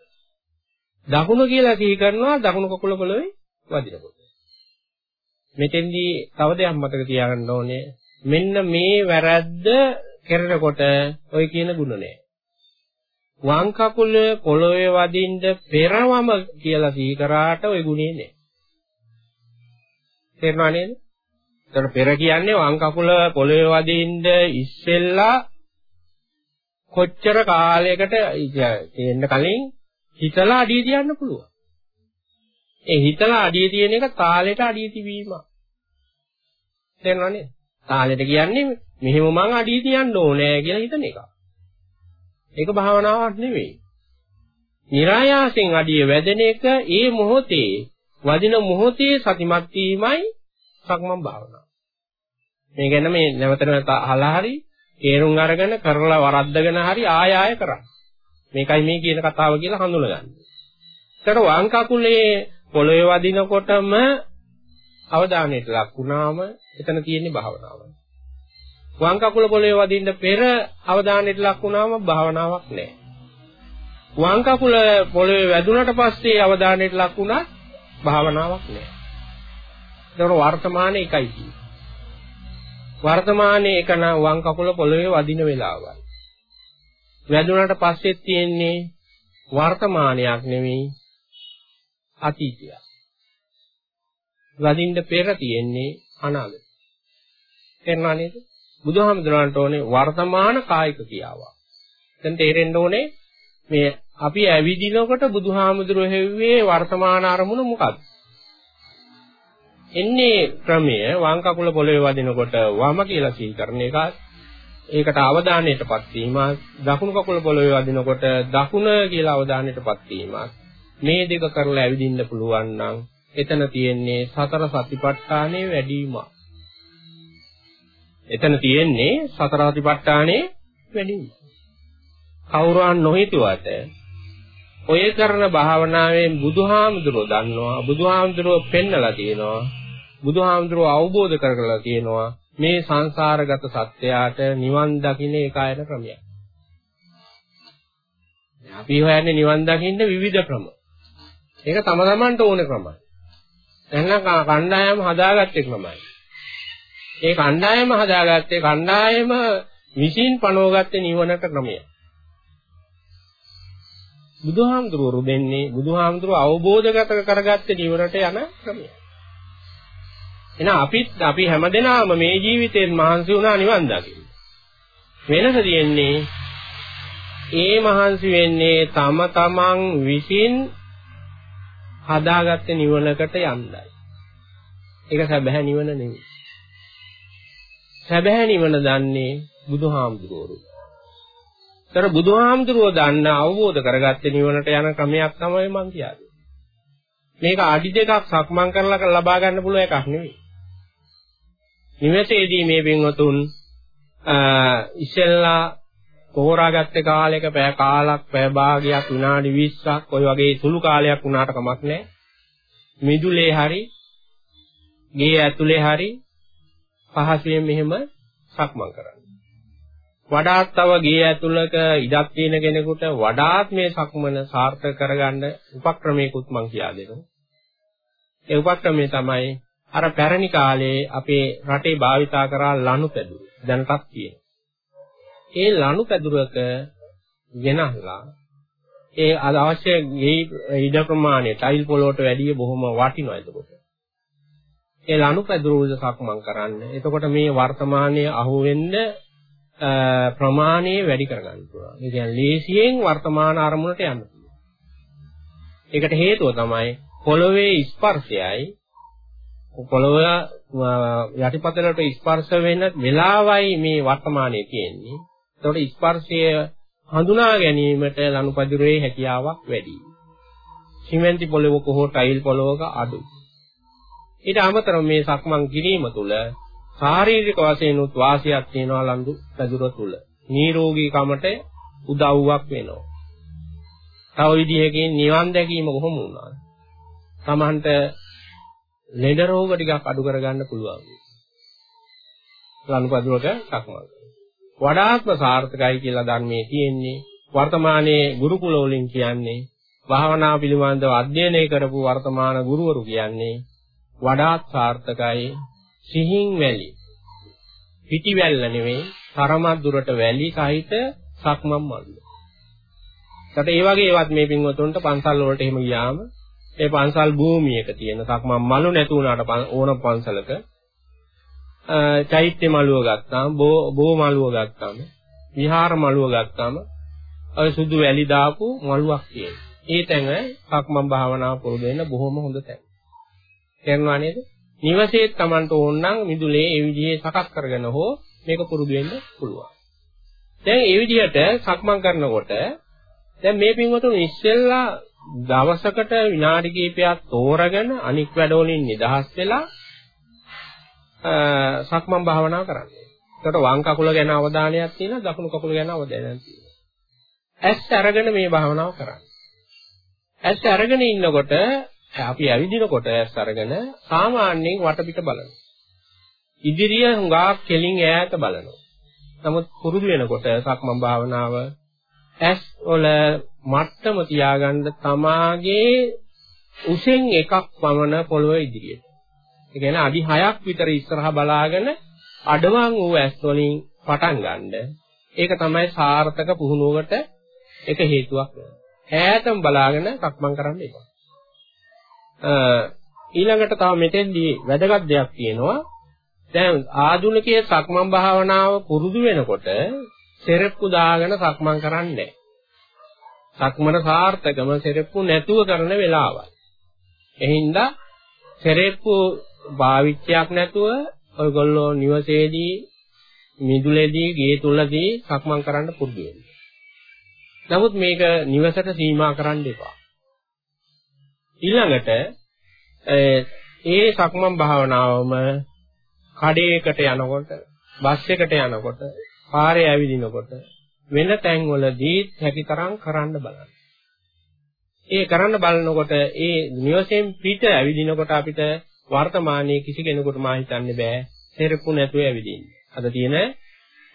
දකුණ කියලා සිහි කරනවා දකුණු කකුල පොළවේ වදිනකොට. මෙතෙන්දී තව දෙයක් මතක තියාගන්න ඕනේ. මෙන්න මේ වැරද්ද කරනකොට ඔය කියන ගුණ නෑ. වම් කකුල පොළොවේ වදින්න පෙරවම කියලා සිහි කරාට ওই ගුණේ නෑ. තේරුණා නේද? ඒතර පෙර කියන්නේ වම් කකුල පොළොවේ වදින්න ඉස්සෙල්ලා කොච්චර කාලයකට තියෙන්න කලින් හිතලා අඩිය තියන්න පුළුවන්. ඒ හිතලා අඩිය තියෙන එක තාලෙට අඩිය තිබීම. තේරුණා නේද? තාලෙට කියන්නේ මෙහෙම මං අඩිය තියන්න ඕනේ කියලා හිතන එක. ඒක භාවනාවක් නෙවෙයි. નિરાයාසෙන් අඩිය වැදෙන එක ඒ මොහොතේ වදින මොහොතේ සතිමත් වීමයි සක්මන් භාවනාව. මේ ගැන මේ නැවත නැවත අහලා හරි තේරුම් අරගෙන කරලා වරද්දගෙන හරි ආය ආය කරන්න. මේකයි මේ කියන කතාව කියලා හඳුනගන්න. ඒතර වම් කකුලේ පොළවේ වදිනකොටම අවධානයට ලක් වුණාම එතන තියෙන්නේ භාවනාව. වම් කකුල පොළවේ වදින්න පෙර අවධානයට ලක් වුණාම භාවනාවක් නැහැ. වම් කකුල පොළවේ වැදුනට පස්සේ අවධානයට ලක් වුණා භාවනාවක් නැහැ. ඒතකොට වර්තමානයේ එකයි තියෙන්නේ. වර්තමානයේ එක නම් වම් කකුල පොළවේ වදින වෙලාවයි. වැදුනට පස්සේ තියෙන්නේ වර්තමානයක් නෙවෙයි අතීතයක්. වදින්න පෙර තියෙන්නේ අනාගතය. තේරුණා නේද? බුදුහාමුදුරන්ට ඕනේ වර්තමාන කායික ක්‍රියාවක්. දැන් තේරෙන්න ඕනේ මේ අපි ඇවිදිනකොට බුදුහාමුදුරුවෝ හෙව්වේ වර්තමාන අරමුණ මොකක්ද? එන්නේ ක්‍රමය වම් කකුල පොළවේ වදිනකොට වම කියලා සිහි කරන එක ඒකට අවධානයටපත් වීම දකුණු කකුල පොළවේ වදිනකොට දකුණ කියලා අවධානයටපත් වීම මේ දෙක කරලා ඇවිදින්න පුළුවන් නම් එතන තියෙන්නේ සතර සතිපට්ඨානයේ වැඩිම. එතන තියෙන්නේ සතර සතිපට්ඨානයේ වැඩිම. කවුරුන් නොහිතුවට ඔය කරන භාවනාවෙන් බුදුහාමුදුරුවෝ දන්නවා බුදුහාමුදුරුවෝ පෙන්නලා තියෙනවා බුදුහාමුදුරුවෝ අවබෝධ කරගලා තියෙනවා මේ සංසාරගත සත්‍යයට නිවන් දකින්න ඒකායන ක්‍රමයක්. අපි හොයන්නේ නිවන් දකින්න විවිධ ක්‍රම. ඒක තම තමන්ට ඕන ක්‍රමයි. එහෙනම් කණ්ඩායම හදාගත්තේ ක්‍රමයි. ඒ කණ්ඩායම හදාගත්තේ කණ්ඩායම විසින් පනවගත්තේ නිවනට ක්‍රමය. බුදුහාමුදුරුවෝ දෙන්නේ බුදුහාමුදුරුවෝ අවබෝධගත කරගත්තේ නිවනට යන ක්‍රමය. එහෙනම් අපිත් අපි හැමදෙනාම මේ ජීවිතයෙන් මහන්සි වුණා නිවන් දකින්න. වෙනස තියෙන්නේ ඒ මහන්සි වෙන්නේ තම තමන් විසින් හදාගත්ත නිවනකට යන්නයි. ඒක සැබෑ නිවන නෙවෙයි. සැබෑ නිවන දන්නේ බුදුහාමුදුරුවෝ. ତර බුදුහාමුදුරුවෝ දන්න අවබෝධ කරගත්ත නිවනට යන ක්‍රමයක් තමයි මම කියන්නේ. මේක අඩි දෙකක් සක්මන් කරලා ලබා ගන්න පුළුවන් එකක් නෙවෙයි. නිවසේදී මේ පින්වතුන් ඉස්සෙල්ලා තෝරාගත්ත කාලයක පැය කාලක් පැය භාගයක් විනාඩි 20ක් ওই වගේ සුළු කාලයක් වුණාට කමක් නැහැ. මිදුලේ හරි ගේ ඇතුලේ හරි පහසුවෙන් මෙහෙම සක්මන් කරන්න. වඩාත් තව ගේ ඇතුළක ඉඩක් තියෙන කෙනෙකුට වඩාත් මේ සක්මන සාර්ථක කරගන්න උපක්‍රමයකුත් මම කියා දෙනවා. ඒ උපක්‍රමය තමයි අර පැරණි කාලේ අපේ රටේ භාවිතා කරා ලණුපැදුර. දැනටත් තියෙනවා. ඒ ලණු පැදුරක වෙනස්ලා ඒ අවශ්‍ය ඉඩ ප්‍රමාණය ටයිල් පොලොවට වැඩිය බොහොම වටිනවා එතකොට. ඒ ලණු පැදුර සක්මන් කරන්න. එතකොට මේ වර්තමානයේ අහුවෙන්න ප්‍රමාණය වැඩි කරගන්න පුළුවන්. ඒ කියන්නේ ලේසියෙන් වර්තමාන අරමුණට යන්න පුළුවන්. ඒකට හේතුව තමයි පොළවේ ස්පර්ශයයි පොළව යටිපතලට ස්පර්ශ වෙන වෙලාවයි මේ වර්තමානයේ තියෙන්නේ. එතකොට ස්පර්ශය හඳුනා ගැනීමට ලනුපදිරේ හැකියාවක් වැඩි. සිමෙන්ති පොළවක හෝ ටයිල් පොළවක අඩුයි. ඊට අමතරව මේ සක්මන් කිරීම තුළ ශාරීරික වශයෙන් උත් වාසියක් තියෙනවා ලඳු පැදුර තුළ. නිරෝගී කමට උදව්වක් වෙනවා. තව විදිහකින් නිවන් දැකීම කොහොම වුණාද? Tamanට ලෙඩ රෝග ටිකක් අඩු කරගන්න පුළුවන්. ලනුපදිරක සක්මන්. වඩාත්ම සාර්ථකයි කියලා ධර්මයේ තියෙන්නේ වර්තමානයේ ගුරුකුල වලින් කියන්නේ භාවනා පිළිබඳව අධ්‍යයනය කරපු වර්තමාන ගුරුවරු කියන්නේ වඩාත් සාර්ථකයි සිහින් වැලි පිටිවැල්ල නෙවෙයි තරමක් දුරට වැලි සහිත සක්මන් මල්ල. ඒකට ඒ වගේ ඒවත් මේ පින්වතුන්ට පන්සල් වලට එහෙම ගියාම ඒ පන්සල් භූමියක තියෙන සක්මන් මලු නැතු වුණාට ඕන පන්සලක චෛත්‍ය මළුව ගත්තාම බෝ මළුව ගත්තාම විහාර මළුව ගත්තාම ඔය සුදු වැලි දාපු මළුවක් තියෙනවා. ඒ තැන සක්මන් භාවනාව පුරුදු වෙන්න බොහොම හොඳ තැන. තේරුණා නේද? නිවසේ Tamanට ඕන නම් මිදුලේ ඒ විදිහේ සකස් කරගෙන හෝ මේක පුරුදු වෙන්න පුළුවන්. දැන් ඒ විදිහට සක්මන් කරනකොට දැන් මේ පින්වතුන් ඉස්සෙල්ලා දවසකට විනාඩි කිහිපයක් තෝරගෙන අනික් වැඩවලින් නිදහස් වෙලා සක්මන් භාවනාව කරන්නේ. ඒකට වම් කකුල ගැන අවධානයක් තියෙනවා දකුණු කකුල ගැන අවධානයක් තියෙනවා. ඇස් අරගෙන මේ භාවනාව කරන්නේ. ඇස් අරගෙන ඉන්නකොට අපි ඇවිදිනකොට ඇස් අරගෙන සාමාන්‍යයෙන් වටපිට බලනවා. ඉදිරිය හුඟා කෙලින් ඈත බලනවා. නමුත් පුරුදු වෙනකොට සක්මන් භාවනාව ඇස් වල මට්ටම තියාගන්න තමාගේ උසෙන් එකක් පමණ පොළොව ඉදිරියට. ඒ කියන්නේ අඩි 6ක් විතර ඉස්සරහා බලාගෙන අඩවන් වූ ඇස් වලින් පටන් ගන්න. ඒක තමයි සාර්ථක පුහුණුවකට එක හේතුවක් වෙනවා. ඈතම බලාගෙන සක්මන් කරන්න එපා. ඊළඟට තව මෙතෙන්දී වැදගත් දෙයක් තියෙනවා. දැන් ආධුනිකයේ සක්මන් භාවනාව පුරුදු වෙනකොට සෙරෙප්පු දාගෙන සක්මන් කරන්නේ සක්මන සාර්ථකම සෙරෙප්පු නැතුව කරන වෙලාවල්. එහින්දා සෙරෙප්පු භාවිත්‍යයක් නැතුව ඔයගොල්ලෝ නිවසේදී මිදුලේදී ගේ තුලදී සක්මන් කරන්න පුරුදු වෙන්න. නමුත් මේක නිවසට සීමා කරන්න එපා. ඊළඟට ඒ සක්මන් භාවනාවම කඩේකට යනකොට, බස් එකට යනකොට, පාරේ ඇවිදිනකොට වෙන තැන්වලදී හැකිතරම් කරන්න බලන්න. ඒ කරන්න බලනකොට ඒ නිවසෙන් පිට ඇවිදිනකොට අපිට වර්තමානයේ කිසි කෙනෙකුට මා හිතන්නේ බෑ සෙරප්පු නැතුව ඇවිදින්න. අද තියෙන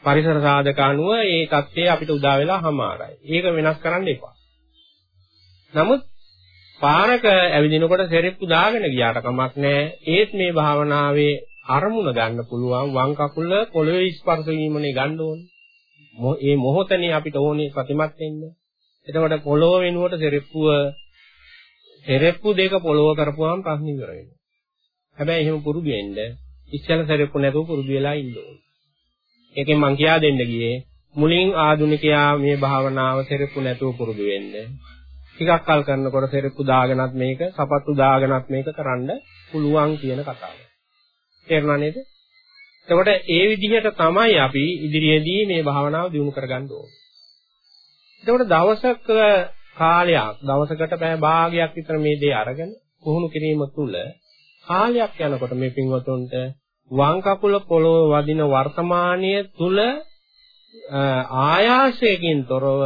පරිසර සාධක අනුව ඒ தත්ත්වය අපිට උදා වෙලා හමාරයි. ඒක වෙනස් කරන්න එපා. නමුත් පාරක ඇවිදිනකොට සෙරෙප්පු දාගෙන ගියාට කමක් නැහැ. ඒත් මේ භාවනාවේ අරමුණ ගන්න පුළුවන් වම් කකුල පොළවේ ස්පර්ශ වීමනේ ගන්න ඕනේ. මේ මොහොතනේ අපිට ඕනේ ප්‍රතිමත් වෙන්න. එතකොට පොළොව වෙනුවට සෙරෙප්පුව සෙරෙප්පු දෙක පොළොව කරපුවාම ප්‍රශ්න ඉවර වෙනවා. හැබැයි එහෙම පුරුදු වෙන්න ඉස්සෙල්ලා සෙරෙප්පු නැතුව පුරුදු වෙලා ඉන්න ඕනේ. ඒකෙන් මං කියා දෙන්න ගියේ මුලින් ආධුනිකයා මේ භාවනාව සෙරෙප්පු නැතුව පුරුදු වෙන්න. ටිකක් කල් කරනකොට සෙරෙප්පු දාගෙනත් මේක, සපත්තු දාගෙනත් මේක කරන්න පුළුවන් කියන කතාව. තේරුණා නේද? එතකොට ඒ විදිහට තමයි අපි ඉදිරියේදී මේ භාවනාව දියුණු කරගන්න ඕනේ. එතකොට දවසක කාලයක් දවසකට පැය භාගයක් විතර මේ දේ අරගෙන පුහුණු කිරීම තුළ කාලයක් යනකොට මේ පින්වතුන්ට වම් කකුල පොළොව වදින වර්තමානයේ තුල ආයාසයෙන් තොරව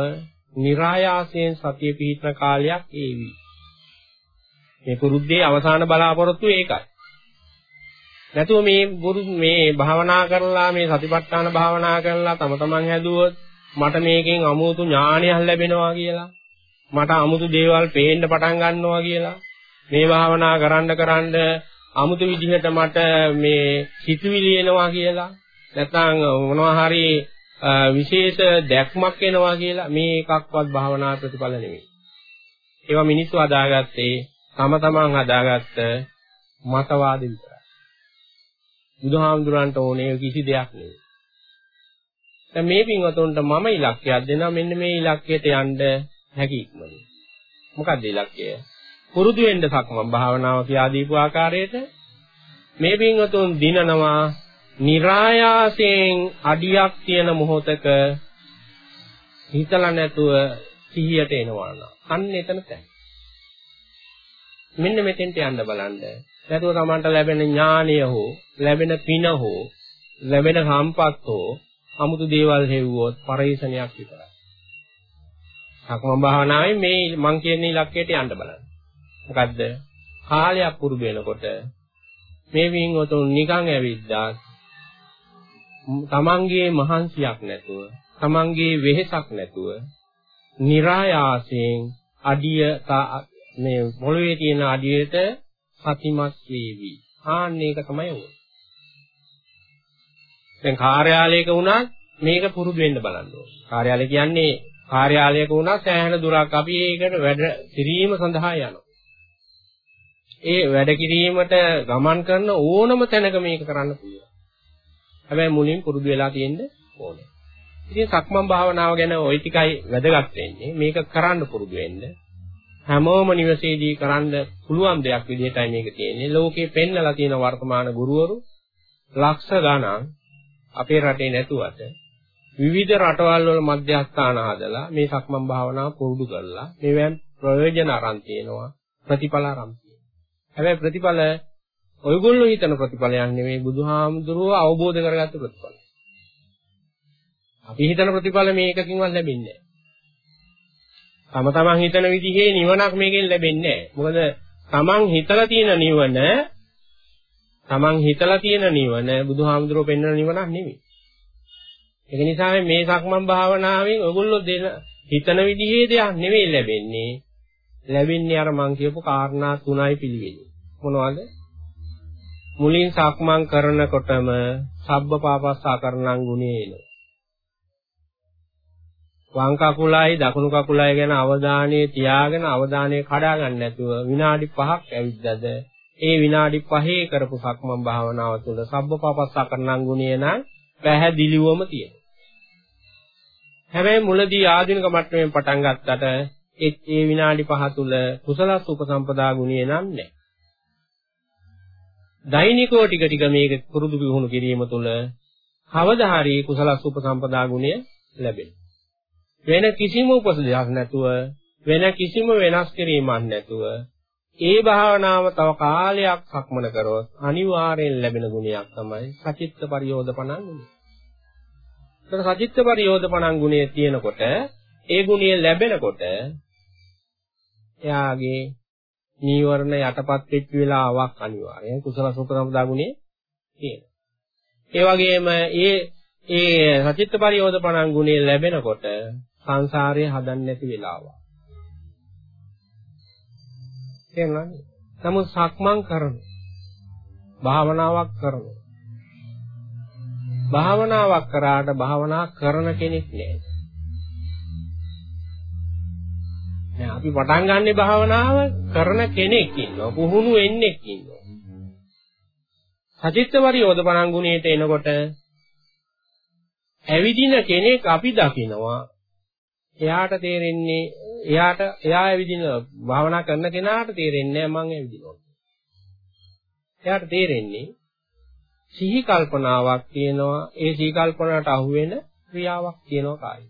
નિરાයාසයෙන් සතිය පිහිටන කාලයක් ඒවි. මේ පුරුද්දේ අවසාන බලාපොරොත්තු ඒකයි. නැතුව මේ ගුරු මේ භාවනා කරලා මේ සතිපට්ඨාන භාවනා කරලා තම තමන් හැදුවොත් මට මේකෙන් අමුතු ඥානයක් ලැබෙනවා කියලා මට අමුතු දේවල් පේන්න පටන් ගන්නවා කියලා මේ භාවනා කරන්න කරන්න 아무තු විදිහට මට මේ සිතුවිලි එනවා කියලා නැත්නම් මොනවා හරි විශේෂ දැක්මක් එනවා කියලා මේ එකක්වත් භාවනා ප්‍රතිඵල නෙවෙයි. ඒවා මිනිස්සු හදාගත්තේ තම තමන් හදාගත්ත මතවාද විතරයි. බුදුහාමුදුරන්ට ඕනේ කිසි දෙයක් නෙවෙයි. දැන් මේ පින්වතුන්ට මම ඉලක්කයක් දෙනවා මෙන්න මේ ඉලක්කයට යන්න හැකි ඉක්මනින්. මොකක්ද ඉලක්කය? පුරුදු වෙන්න සක්මන් භාවනාව කියා දීපු ආකාරයට මේ පින්වතුන් දිනනවා નિરાයාසයෙන් අඩියක් තියෙන මොහොතක හිතලා නැතුව සිහියට එනවා නම් අන්න එතන තැන්. මෙන්න මෙතෙන්ට යන්න බලන්න. නැතුව තමන්ට ලැබෙන ඥානය හෝ ලැබෙන පින හෝ ලැබෙන සම්පත් හෝ 아무තු දේවල් හේවුවොත් පරිේශනයක් විතරයි. සක්ම භාවනාවේ මේ මං කියන ඉලක්කයට යන්න බලන්න. මොකද්ද? කාලයක් පුරුදු වෙනකොට මේ වින්වතුන් නිකන් ඇවිද්දා තමන්ගේ මහන්සියක් නැතුව තමන්ගේ වෙහෙසක් නැතුව નિરાයාසයෙන් අඩිය මේ පොළවේ තියෙන අඩියට සතිමත් වේවි. ආන්න ඒක තමයි ඕනේ. දැන් කාර්යාලයක වුණත් මේක පුරුදු වෙන්න බලන්න ඕනේ. කාර්යාලය කියන්නේ කාර්යාලයක වුණත් සෑහෙන දුරක් අපි ඒකට වැඩ කිරීම සඳහා යනවා. ඒ වැඩ කිරීමට ගමන් කරන ඕනම තැනක මේක කරන්න පුළුවන්. හැබැයි මුලින් පුරුදු වෙලා තියෙන්න ඕනේ. ඉතින් සක්මන් භාවනාව ගැන ওই ටිකයි වැදගත් වෙන්නේ. මේක කරන්න පුරුදු වෙන්න. හැමෝම නිවසේදී කරන්න පුළුවන් දෙයක් විදිහටයි මේක තියෙන්නේ. ලෝකේ පෙන්නලා තියෙන වර්තමාන ගුරුවරු ලක්ෂ ගණන් අපේ රටේ නැතුවට විවිධ රටවල් වල මධ්‍යස්ථාන හදලා මේ සක්මන් භාවනාව පුරුදු කරලා මේවෙන් ප්‍රයෝජන අරන් තියෙනවා ප්‍රතිඵල අරන් හැබැයි ප්‍රතිඵල ඔයගොල්ලෝ හිතන ප්‍රතිඵලයක් නෙමෙයි බුදුහාමුදුරුවෝ අවබෝධ කරගත්ත ප්‍රතිඵල. අපි හිතන ප්‍රතිඵල මේකකින්වත් ලැබෙන්නේ නැහැ. තම තමන් හිතන විදිහේ නිවනක් මේකෙන් ලැබෙන්නේ නැහැ. මොකද තමන් හිතලා තියෙන නිවන තමන් හිතලා තියෙන නිවන බුදුහාමුදුරුවෝ පෙන්වන නිවනක් නෙවෙයි. ඒක නිසා මේ සක්මන් භාවනාවෙන් ඔයගොල්ලෝ දෙන හිතන විදිහේ දෙයක් නෙවෙයි ලැබෙන්නේ. ලැබෙන්නේ අර මං කියපු කාරණා තුනයි පිළිවෙලයි. මොනවද? මුලින් සක්මන් කරනකොටම සබ්බ පාපස්සා කරණං ගුණේ එනවා. වම් කකුලයි දකුණු කකුලයි ගැන අවධානය තියාගෙන අවධානය කඩා ගන්න නැතුව විනාඩි 5ක් ඇවිද්දද ඒ විනාඩි 5 කරපු සක්මන් භාවනාව තුළ සබ්බපාපස්සා කරණං ගුණය නම් පැහැදිලිවම තියෙනවා. හැබැයි මුලදී ආධුනික මට්ටමින් පටන් ගත්තට ඒ විනාඩි 5 තුළ කුසලස් උපසම්පදා ගුණය නම් නැහැ. දෛනිකව ටික ටික මේක පුරුදු පුහුණු කිරීම තුළ කවදා හරි කුසලස් උපසම්පදා ගුණය ලැබෙනවා. වෙන කිසිම උපසදයක් නැතුව වෙන කිසිම වෙනස් කිරීමක් නැතුව ඒ භාවනාව තව කාලයක් සක්මන කරොත් අනිවාර්යෙන් ලැබෙන ගුණයක් තමයි සචිත්ත පරියෝධපණං ගුණය. ඒතර සචිත්ත පරියෝධපණං ගුණය තියෙනකොට ඒ ගුණය ලැබෙනකොට එයාගේ නීවරණ යටපත් වෙච්ච වෙලාවක් අනිවාර්යෙන් කුසල සුපසම්පදා ගුණය තියෙනවා. ඒ වගේම ඒ ඒ සචිත්ත පරියෝධපණං ගුණය ලැබෙනකොට සංසාරය හදන්නේ නැති වෙලාවක්. තේරුණාද? නමුත් සක්මන් කරන භාවනාවක් කරන භාවනාවක් කරාට භාවනා කරන කෙනෙක් නෑ. දැන් අපි පටන් ගන්නෙ භාවනාව කරන කෙනෙක් ඉන්නවා. පුහුණු වෙන්නෙක් ඉන්නවා. සචිත්ත පරියෝධපණං ගුණයට එනකොට ඇවිදින කෙනෙක් අපි දකිනවා එයාට තේරෙන්නේ එයාට එයා ඇවිදින භාවනා කරන කෙනාට තේරෙන්නේ නැහැ මං ඇවිදිනවා. එයාට තේරෙන්නේ සිහි කල්පනාවක් තියෙනවා ඒ සිහි කල්පනාවට අහු වෙන ක්‍රියාවක් තියෙනවා කායි.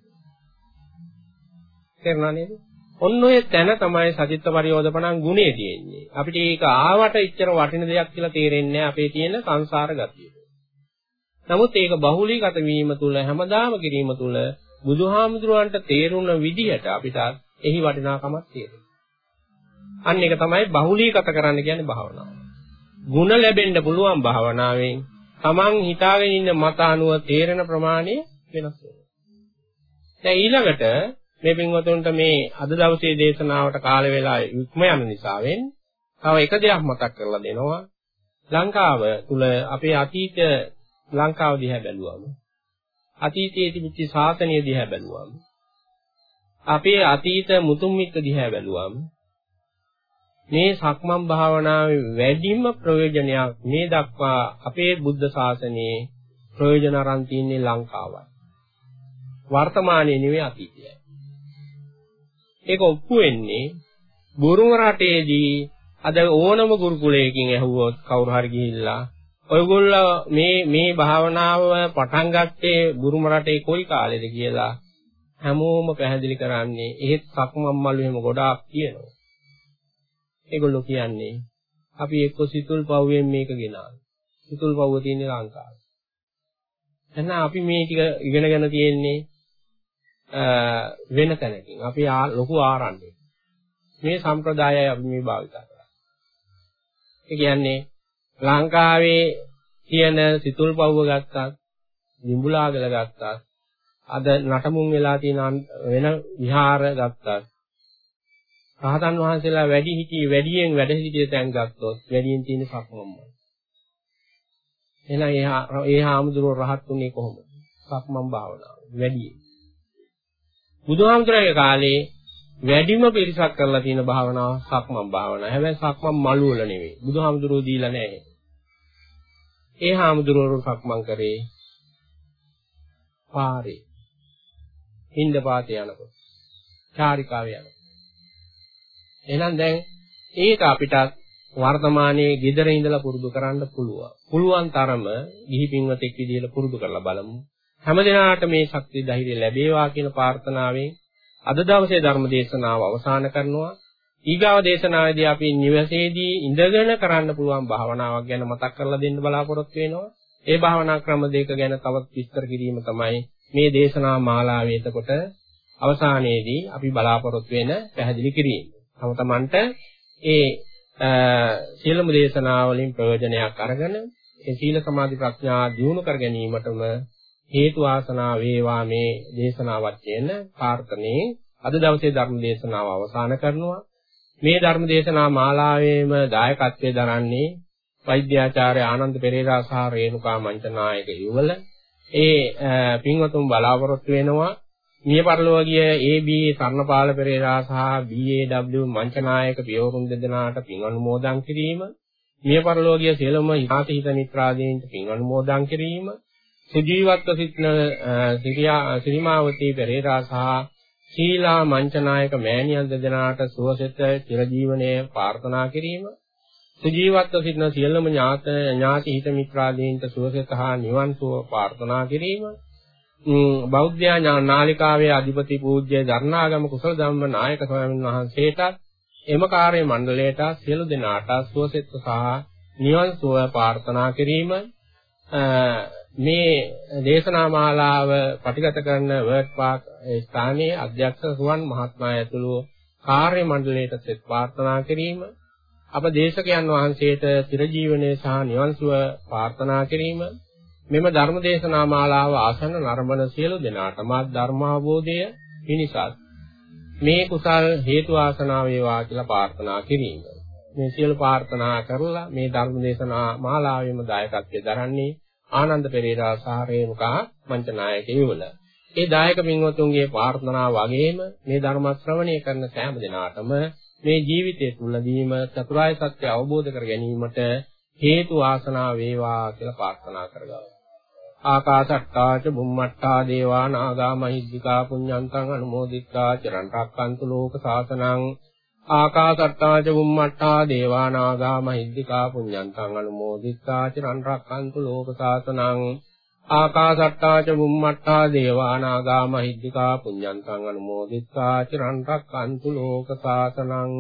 තේරුණා නේද? ඔන්න ඔය තැන තමයි සචිත්ත පරියෝධපණං ගුණේ තියෙන්නේ. අපිට ඒක ආවට ඉච්චර වටින දෙයක් කියලා තේරෙන්නේ අපේ තියෙන සංසාර ගතිය. නමුත් ඒක බහුලීගත වීම තුළ හැමදාම කිරීම තුළ බුදුහාමුදුරුවන්ට තේරුණ විදිහට අපිට එහි වටිනාකමක් තියෙනවා. අන්න ඒක තමයි බහුලීගත කරන්න කියන්නේ භාවනාව. ಗುಣ ලැබෙන්න පුළුවන් භාවනාවෙන් Taman හිතාගෙන ඉන්න මත අනුව තේරෙන ප්‍රමාණය වෙනස් වෙනවා. දැන් ඊළඟට මේ පින්වතුන්ට මේ අද දවසේ දේශනාවට කාල වේලා ඉක්ම යන නිසාවෙන් තව එක දෙයක් මතක් කරලා දෙනවා. ලංකාව තුල අපේ අතීත ලංකාව දිහා බැලුවම අතීතයේ තිබිච්ච ශාසනය දිහා බැලුවම අපේ අතීත මුතුන් මිත්ත දිහා බැලුවම මේ සක්මන් භාවනාවේ වැඩිම ප්‍රයෝජනයක් මේ දක්වා අපේ බුද්ධ ශාසනයේ ප්‍රයෝජන අරන් තින්නේ ලංකාවයි. වර්තමානයේ නෙවෙයි අතීතයයි. ඒක ඔප්පු වෙන්නේ බුරුම රටේදී අද ඕනම ගුරුකුලයකින් ඇහුවොත් කවුරු හරි ගිහිල්ලා ඔයගොල්ලෝ මේ මේ භාවනාව පටන් ගත්තේ බුරුම රටේ කොයි කාලෙද කියලා හැමෝම පැහැදිලි කරන්නේ එහෙත් සක්මන් මළු එහෙම ගොඩාක් තියෙනවා. ඒගොල්ලෝ කියන්නේ අපි එක්ක සිතුල් පව්වෙන් මේක ගෙනාවා. සිතුල් පව්ව තියෙන්නේ ලංකාවේ. එහෙනම් අපි මේ ටික ඉගෙනගෙන තියෙන්නේ වෙන තැනකින්. අපි ලොකු ආරණ්‍යයක. මේ සම්ප්‍රදායය අපි මේ භාවිත කරා. ඒ කියන්නේ ලංකාවේ තියෙන සිතුල් පව්ව ගත්තත්, නිඹුලාගල ගත්තත්, අද නටමුන් වෙලා තියෙන වෙන විහාර ගත්තත්, රහතන් වහන්සේලා වැඩි හිටියේ වැඩියෙන් වැඩ හිටිය තැන් ගත්තොත් වැඩියෙන් තියෙන සක්මන්මයි. එහෙනම් ඒ හාමුදුරුවෝ රහත් උනේ කොහොමද? සක්මන් භාවනාව වැඩියෙන්. බුදුහාමුදුරගේ කාලේ වැඩිම පිරිසක් කරලා තියෙන භාවනාව සක්මන් භාවනාව. හැබැයි සක්මන් මළු වල නෙවෙයි. බුදුහාමුදුරුවෝ දීලා නැහැ. ඒ හාමුදුරුවෝ සක්මන් කරේ පාරේ. හිඳ පාතේ යනකොට. චාරිකාවේ යනකොට. එහෙනම් දැන් ඒක අපිට වර්තමානයේ gedara ඉඳලා පුරුදු කරන්න පුළුවන්. පුළුවන් තරම ගිහි පින්වතෙක් විදිහට පුරුදු කරලා බලමු. හැමදිනාට මේ ශක්තිය ධෛර්යය ලැබේවා කියන ප්‍රාර්ථනාවෙන් අද දවසේ ධර්ම දේශනාව අවසන් කරනවා. ඊගාව දේශනාවේදී අපි නිවසේදී ඉඳගෙන කරන්න පුළුවන් භාවනාවක් ගැන මතක් කරලා දෙන්න බලාපොරොත්තු වෙනවා. ඒ භාවනා ක්‍රම දෙක ගැන තවත් විස්තර කිරීම තමයි මේ දේශනා මාලාවේ එතකොට අවසානයේදී අපි බලාපොරොත්තු වෙන පැහැදිලි කිරීම. තම තමන්ට ඒ සියලුම දේශනා වලින් ප්‍රයෝජනයක් අරගෙන ඒ සීල සමාධි ප්‍රඥා දියුණු කර ගැනීමටම හේතු ආසනා වේවා මේ දේශනාවත් කියන ප්‍රාර්ථනේ අද දවසේ ධර්ම දේශනාව අවසන් කරනවා මේ ධර්ම දේශනා මාලාවේම දායකත්වයේ දරන්නේ වෛද්‍යාචාර්ය ආනන්ද පෙරේරා සහ රේණුකා මංචනායක යුවල. ඒ පින්වතුන් බලාපොරොත්තු වෙනවා. මිය පරලෝකීය AB සර්ණපාල පෙරේරා සහ BAW මංචනායක පියවරුන් දෙදෙනාට පින් අනුමෝදන් කිරීම. මිය පරලෝකීය සියලුම හිතාත හිත මිත්‍රාදීන්ට පින් අනුමෝදන් කිරීම. සුජීවත්ව සිටින සිරිමාවතී පෙරේරා සහ ශීලා මංචනායක මෑණියන් දෙදෙනාට සුවසෙත චිරජීවනයේ ප්‍රාර්ථනා කිරීම සුජීවත්ව සිටින සියලුම ඥාති හිත මිත්‍රාදීන්ට සුවසෙත හා නිවන් සුව ප්‍රාර්ථනා කිරීම බෞද්ධ නාලිකාවේ අධිපති පූජ්‍ය ධර්ණාගම කුසල ධම්ම නායක ස්වාමීන් වහන්සේටත් එම කාර්ය මණ්ඩලයට සියලු දෙනාට සුවසෙත් සහ නිවන් සුව ප්‍රාර්ථනා කිරීම මේ දේශනා මාලාව පටිගත කරන වර්ඩ් පාක් ස්ථානයේ අධ්‍යක්ෂ සුවන් මහත්මයා ඇතුළු කාර්ය මණ්ඩලයට සෙත් ප්‍රාර්ථනා කිරීම අප දේශකයන් වහන්සේට චිරජීවනයේ සහ නිවන් සුව ප්‍රාර්ථනා කිරීම මෙම ධර්ම දේශනා මාලාව ආසන්න නරඹන සියලු දෙනාටම ධර්මාවබෝධය පිණිසත් මේ කුසල් හේතු ආසනාව වේවා කියලා ප්‍රාර්ථනා කිරීම. මේ සියලු ප්‍රාර්ථනා කරලා මේ ධර්ම දේශනා මාලාවෙම දායකත්වයේ දරන්නේ ආනන්ද පෙරේරා සහ රේණුකා මංචනායක හිමිවල. ඒ දායක මින්වතුන්ගේ ප්‍රාර්ථනා වගේම මේ ධර්ම ශ්‍රවණය කරන සෑම දිනාටම මේ ජීවිතයේ තුලදීම චතුරාර්ය සත්‍ය අවබෝධ කර ගැනීමට හේතු ආසනා වේවා කියලා ප්‍රාර්ථනා කරගන්නවා. ආකාශට්ටාච බුම්මට්ටා දේවා නාගා මහිද්దికා පුඤ්ඤන්තං අනුමෝදිත්වා චරන්තරක්කන්තු ලෝක සාසනං ආකාසට්ටාච බුම්මට්ටා දේවානාගා මහිද්దికා පුඤ්ඤන්තං අනුමෝදිත්වා චිරන් රක්칸තු ලෝක සාසනං ආකාසට්ටාච බුම්මට්ටා දේවානාගා මහිද්దికා පුඤ්ඤන්තං අනුමෝදිත්වා චිරන් රක්칸තු ලෝක සාසනං